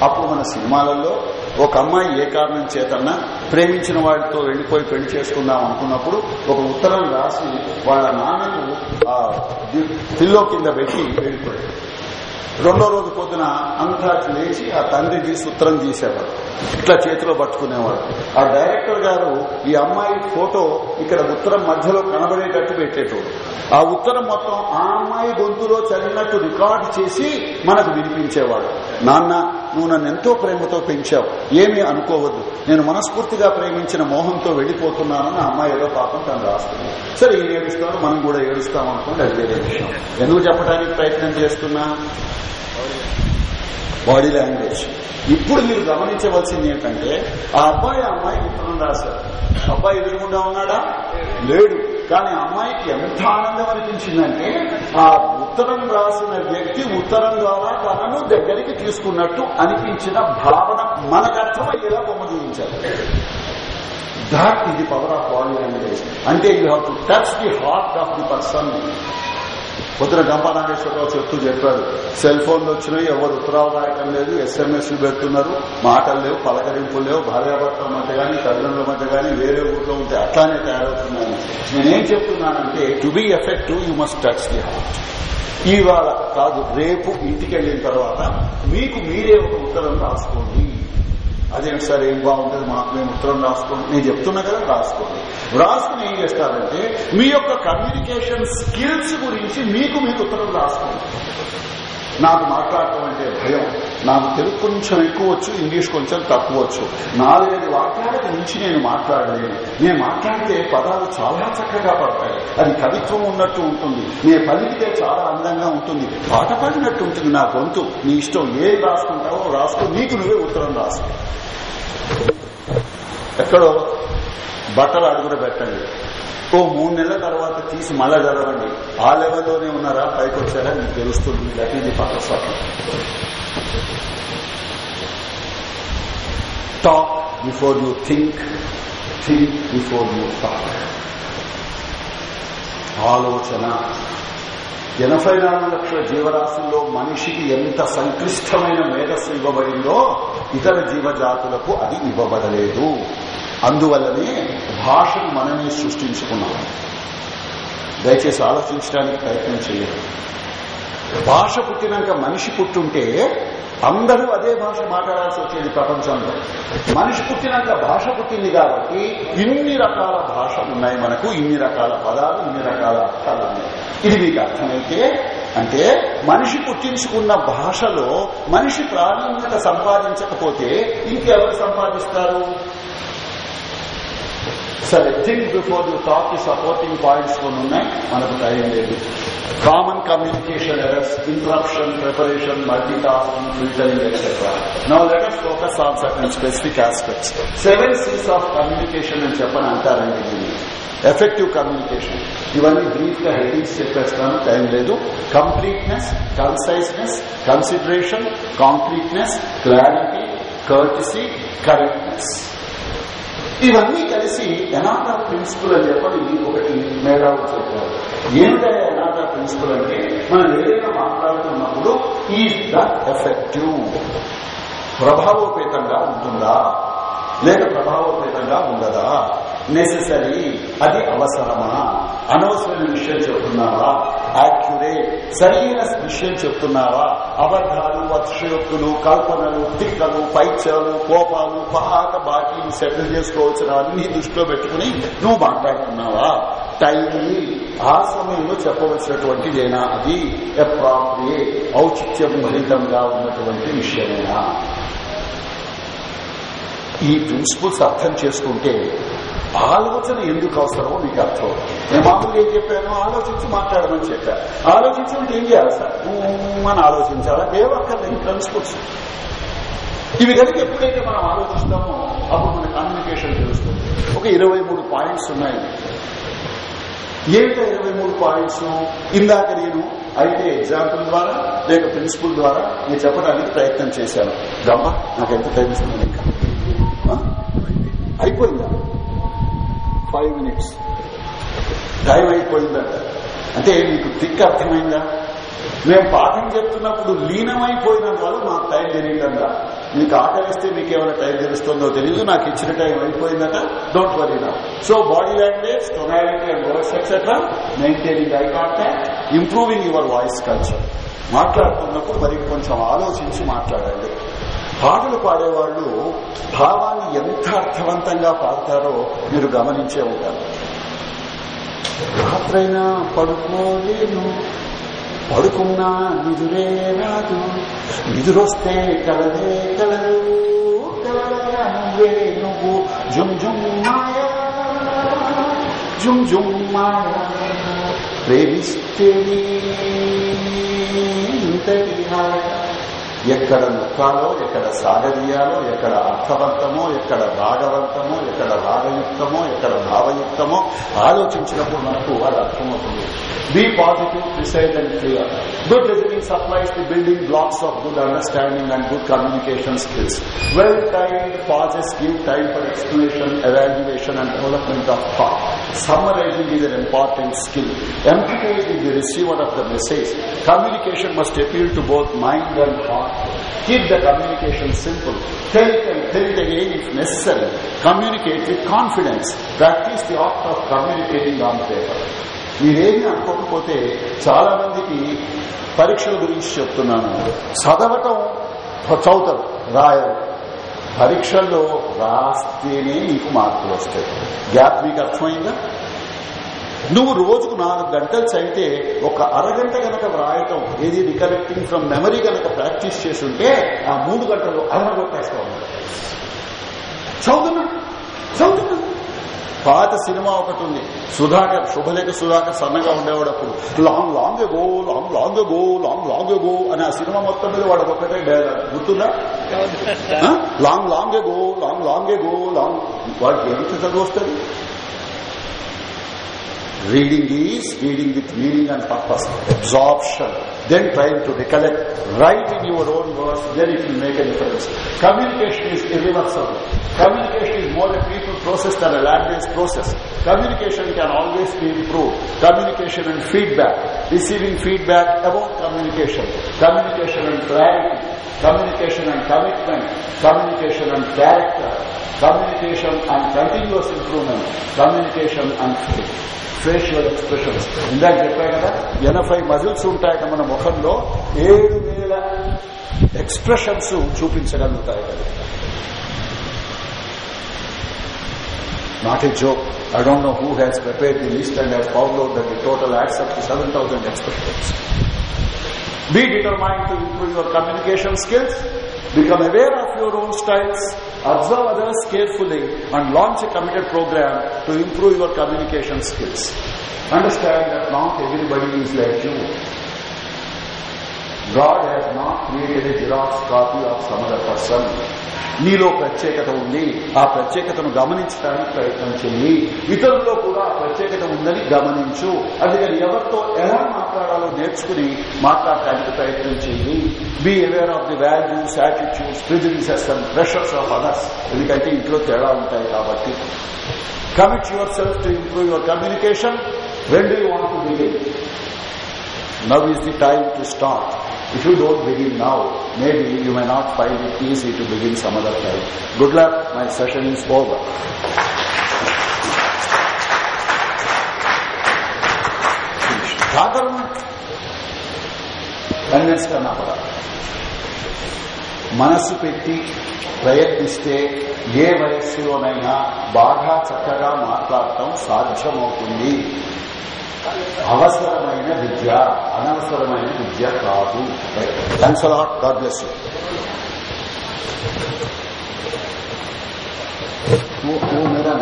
అప్పుడు మన సినిమాలలో ఒక అమ్మాయి ఏ కారణం చేతన్నా ప్రేమించిన వాడితో వెళ్ళిపోయి పెళ్ళి చేసుకుందాం అనుకున్నప్పుడు ఒక ఉత్తరం రాసి వాళ్ళ నాన్నకు ఆ పిల్లో కింద పెట్టి వెళ్ళిపోయాడు. రెండో రోజు పొద్దున అంతా లేచి ఆ తండ్రికి సూత్రం తీసేవాడు. ఇట్లా చేతిలో పట్టుకునేవాడు. ఆ డైరెక్టర్ గారు ఈ అమ్మాయి ఫోటో ఇక్కడ ఉత్తరం మధ్యలో కనబడేటట్టు పెట్టేటోడు. ఆ ఉత్తరం మొత్తం ఆ అమ్మాయి గొంతులో చదివినట్టు రికార్డు చేసి మనకు వినిపించేవాడు. నాన్న నువ్వు నన్ను ఎంతో ప్రేమతో పెంచావు. ఏమీ అనుకోవద్దు. నేను మనస్ఫూర్తిగా ప్రేమించిన మోహంతో వెళ్ళిపోతున్నానని అమ్మాయి ఏదో పాపం తను రాస్తుంది. సరే ఈయన ఏడుస్తాడు మనం కూడా ఏడుస్తాం అనుకోండి అది వేరే విషయం. ఎందుకు చెప్పడానికి ప్రయత్నం చేస్తున్నా? Body language. ఇప్పుడు మీరు గమనించవలసింది ఏంటంటే ఆ అబ్బాయి ఆ అమ్మాయి ఉత్తరం రాశారు అబ్బాయి ఎదురుగుండా ఉన్నాడా? లేడు. కానీ అమ్మాయికి ఎంత ఆనందం అనిపించిందంటే ఆ ఉత్తరం రాసిన వ్యక్తి ఉత్తరం ద్వారా తనను దగ్గరికి తీసుకున్నట్టు అనిపించిన భావన మనకు అర్థమయ్యేలా బొమ్మ చూపించారు. దాట్ ఇది పవర్ ఆఫ్ బాడీ లాంగ్వేజ్ అంటే you have to touch the heart of the person పొద్దున గంపా నాగేశ్వరరావు చెప్తూ చెప్పాడు. సెల్ ఫోన్లు వచ్చినాయి ఎవరు ఉత్తరాలు రాయటం లేదు ఎస్ఎంఎస్లు పెడుతున్నారు మాటలు లేవు పలకరింపులు లేవు భార్యాభర్తల మధ్య కానీ తల్లిదండ్రుల మధ్య కానీ వేరే ఊర్లో ఉంటే అట్లానే తయారవుతున్నాను నేనేం చెప్తున్నానంటే to be effective you must touch the heart ఇవాళ కాదు రేపు ఇంటికి వెళ్ళిన తర్వాత మీకు మీరే ఒక ఉత్తరం రాసుకోండి. అదేంటి సార్ ఏం బాగుంటుంది మాకు మేము ఉత్తరం రాసుకోండి. నేను చెప్తున్నా కదా రాసుకోండి. రాసుకుని ఏం చేస్తారంటే మీ యొక్క కమ్యూనికేషన్ స్కిల్స్ గురించి మీకు మీకు ఉత్తరం రాసుకోండి. నాకు మాట్లాడటం అంటే భయం. నాకు తెలుగు కొంచెం ఎక్కువ వచ్చు ఇంగ్లీష్ కొంచెం తక్కువ వచ్చు. నాలుగైదు వాక్యాలకు మించి నేను మాట్లాడలేను. నేను మాట్లాడితే పదాలు చాలా చక్కగా పడతాయి. అది కవిత్వం ఉన్నట్టు ఉంటుంది. నేను పలికితే చాలా అందంగా ఉంటుంది. పాట పాడినట్టు ఉంటుంది నా గొంతు. నీ ఇష్టం ఏది రాసుకుంటావో రాసుకో. నీకు నువ్వే ఉత్తరం రాసుకో. ఎక్కడో బట్టలు అడుగున పెట్టండి. ఓ మూడు నెలల తర్వాత తీసి మళ్ళా చదవండి. ఆ లెవెల్లోనే ఉన్నారా? పైకి వచ్చారా మీకు తెలుస్తుంది that is Talk before you think, think think think talk. ఆలోచన. ఎనభై నాలుగు లక్షల జీవరాశుల్లో మనిషికి ఎంత సంక్లిష్టమైన మేధస్సు ఇవ్వబడిందో ఇతర జీవజాతులకు అది ఇవ్వబడలేదు. అందువల్లనే భాషను మనమే సృష్టించుకున్నాం. దయచేసి ఆలోచించడానికి ప్రయత్నం చేయాలి భాష పుట్టినాక మనిషి పుట్టుంటే అందరూ అదే భాష మాట్లాడాల్సి వచ్చేది ప్రపంచంలో. మనిషి పుట్టినాక భాష పుట్టింది కాబట్టి ఇన్ని రకాల భాషలు ఉన్నాయి మనకు ఇన్ని రకాల పదాలు ఇన్ని రకాల అర్థాలు ఉన్నాయి. ఇది మీకు అర్థమైతే అంటే మనిషి పుట్టించుకున్న భాషలో మనిషి ప్రావీణ్యత సంపాదించకపోతే ఇంకెవరు సంపాదిస్తారు? సరే think before you talk supporting points కొన్ని ఉన్నాయి మనకు టైం లేదు. Common communication errors interruption preparation multitasking filtering etcetera now let's focus on certain specific aspects seven Cs of communication అని చెప్పని అంటారండి దీన్ని ఎఫెక్టివ్ కమ్యూనికేషన్ ఇవన్నీ బ్రీఫ్గా హెడ్డింగ్స్ చెప్పేస్తాను టైం లేదు. Completeness conciseness consideration concreteness clarity courtesy correctness ఇవన్నీ కలిసి ఎనాటా ప్రిన్సిపల్ అని చెప్పని ఒకటి మేధావులు చెప్పారు. ఏంటంటే ఎనాటా ప్రిన్సిపల్ అంటే? మనం ఏదైనా మాట్లాడుతున్నప్పుడు ఈజ్ ద ఎఫెక్టివ్ ప్రభావోపేతంగా ఉంటుందా? లేక ప్రభావోపేతంగా ఉండదా? నెసెసరీ అది అవసరమా? అనవసరమైన విషయం చెప్తున్నావా? యాక్యురేట్ సరైన విషయం చెప్తున్నావా? అబద్ధాలు అతిశయోక్తులు కల్పనలు తిక్కలు పైచలు కోపాలు పాత బాకీలు సెటిల్ చేసుకోవచ్చిన అన్ని దృష్టిలో పెట్టుకుని నువ్వు మాట్లాడుతున్నావా? టైంలీ ఆ సమయంలో చెప్పవలసినటువంటిదేనా అది? అప్రాప్రియేట్ ఔచిత్యం భరితంగా ఉన్నటువంటి విషయమేనా? ఈ ప్రిన్సిపుల్స్ అర్థం చేసుకుంటే ఆలోచన ఎందుకు అవసరమో మీకు అర్థం నేను మామూలుగా ఏం చెప్పాను? ఆలోచించి మాట్లాడమని చెప్పాను ఆలోచించుకుంటే ఏం చేయాలి సార్? అని ఆలోచించాలా? దేవక్కర్లేదు ప్రిన్సిపల్స్ ఇవి కనుక ఎప్పుడైతే మనం ఆలోచిస్తామో అప్పుడు మన కమ్యూనికేషన్ తెలుస్తుంది. ఒక ఇరవై మూడు పాయింట్స్ ఉన్నాయి. ఏమిటో ఇరవై మూడు పాయింట్స్ ఇందాక నేను అయితే ఎగ్జాంపుల్ ద్వారా లేక ప్రిన్సిపల్ ద్వారా నేను చెప్పడానికి ప్రయత్నం చేశాను. గమ్మ నాకు ఎంత టైం ఇస్తుంది ఇంకా? అయిపోయిందా? ఫైవ్ మినిట్స్ టైం అయిపోయిందట. అంటే మీకు తిక్క అర్థమైందా? మేము పాఠం చెప్తున్నప్పుడు లీనమైపోయినందువల్ల మాకు టైం తెలియదంట మీకు ఆకలిస్తే మీకు ఏమైనా టైం తెలుస్తుందో తెలియదు నాకు ఇచ్చిన టైం అయిపోయిందట. డోంట్ వరీ నా so body language tonality and words etcetera maintaining eye contact improving your voice culture మాట్లాడుతున్నప్పుడు మరి కొంచెం ఆలోచించి మాట్లాడండి. పాటలు పాడేవాళ్ళు భావాన్ని ఎంత అర్థవంతంగా పాడతారో మీరు గమనించే ఉంటారు. రాత్రైనా పడుకోలేను పడుకున్నా నిదురే రాదు నిదురొస్తే కలదే కలదు కలగా నువ్వే నువ్వు జుమ్ జుమ్ మాయా జుమ్ జుమ్ మాయా ప్రేమిస్తే ఇంతటి హాయ్ ఎక్కడ నొక్కాలో ఎక్కడ సాగదీయాలో ఎక్కడ అర్థవంతమో ఎక్కడ రాగవంతమో ఎక్కడ రాగయుక్తమో ఎక్కడ భావయుక్తమో ఆలోచించినప్పుడు మనకు అది అర్థమవుతుంది be positive precise and clear good listening supplies the building blocks of good understanding and good communication skills well time pauses give time for explanation evaluation and development of thought. Summarizing is an important skill. Empathize is the receiver of the message. Communication must appeal to both mind and heart. Keep the communication simple. Tell it and tell it again if necessary. Communicate with confidence. Practice the art of communicating on paper. మీరేమి అనుకోకపోతే చాలా మందికి పరీక్షల గురించి చెప్తున్నాను చదవటం చదువుతారు రాయరు పరీక్షల్లో రాస్తేనే మీకు మార్కులు వస్తాయి గ్యాప్ మీకు అర్థమైందా నువ్వు రోజుకు నాలుగు గంటలు చదివితే ఒక అరగంట గనక వ్రాయటం ఏది రికలెక్టింగ్ ఫ్రమ్ మెమరీ గనక ప్రాక్టీస్ చేస్తుంటే ఆ మూడు గంటలు అరగొట్టేస్తా ఉన్నాడు చదువుతున్నా చదువుతున్నా పాత సినిమా ఒకటి ఉంది. సుధాకర్ శుభలేఖ సుధాకర్ సన్నగా ఉండేవాడు అప్పుడు. Long long go long long go long long go అని ఆ సినిమా మొత్తం మీద వాడు ఒకటే డైలాగ్ గుర్తుందా? Long long go long long go long. వాడికి ఎంత చదువు వస్తుంది? Reading is reading with meaning and purpose, absorption, then trying to recollect, write in your own words, then it will make a difference. Communication is irreversible. Communication is more a people process than a land-based process. Communication can always be improved. Communication and feedback, receiving feedback about communication, communication and clarity, communication and commitment, communication and character, communication and continuous improvement, communication and faith. Facial expressions ఇందాక చెప్పా కదా ఎనభై muscles ఉంటాయట మన ముఖంలో ఏడు వేల expressions చూపించగలుగుతాయి కదా not a joke I don't know who has prepare the list and has found out that the total adds up to seven thousand expressions Be determined to improve your communication skills. Become aware of your own styles. Observe others carefully and launch a committed program to improve your communication skills. Understand that not everybody is like you. God has not created a xerox copy of some other నీలో ప్రత్యేకత ఉంది. ఆ ప్రత్యేకతను గమనించడానికి ప్రయత్నం చెయ్యి ఇతరుల్లో కూడా ఆ ప్రత్యేకత ఉందని గమనించు. అందుకని ఎవరితో ఎలా మాట్లాడాలో నేర్చుకుని మాట్లాడటానికి ప్రయత్నం చెయ్యి be aware of the values attitudes prejudices and pressures of others ఎందుకంటే ఇంట్లో తేడా ఉంటాయి కాబట్టి. Commit yourself to improve your communication when do you want to begin now is the time to start if you don't begin now maybe you may not find it easy to begin some other time good luck my session is over జాగరణ కన్వెన్స్గా నా పద మనసు పెట్టి ప్రయత్నిస్తే ఏ వయస్సులోనైనా బాగా చక్కగా మాట్లాడటం సాధ్యమవుతుంది. అవసరమైన విద్య అనవసరమైన విద్య కాదు. Thanks a lot God bless Meera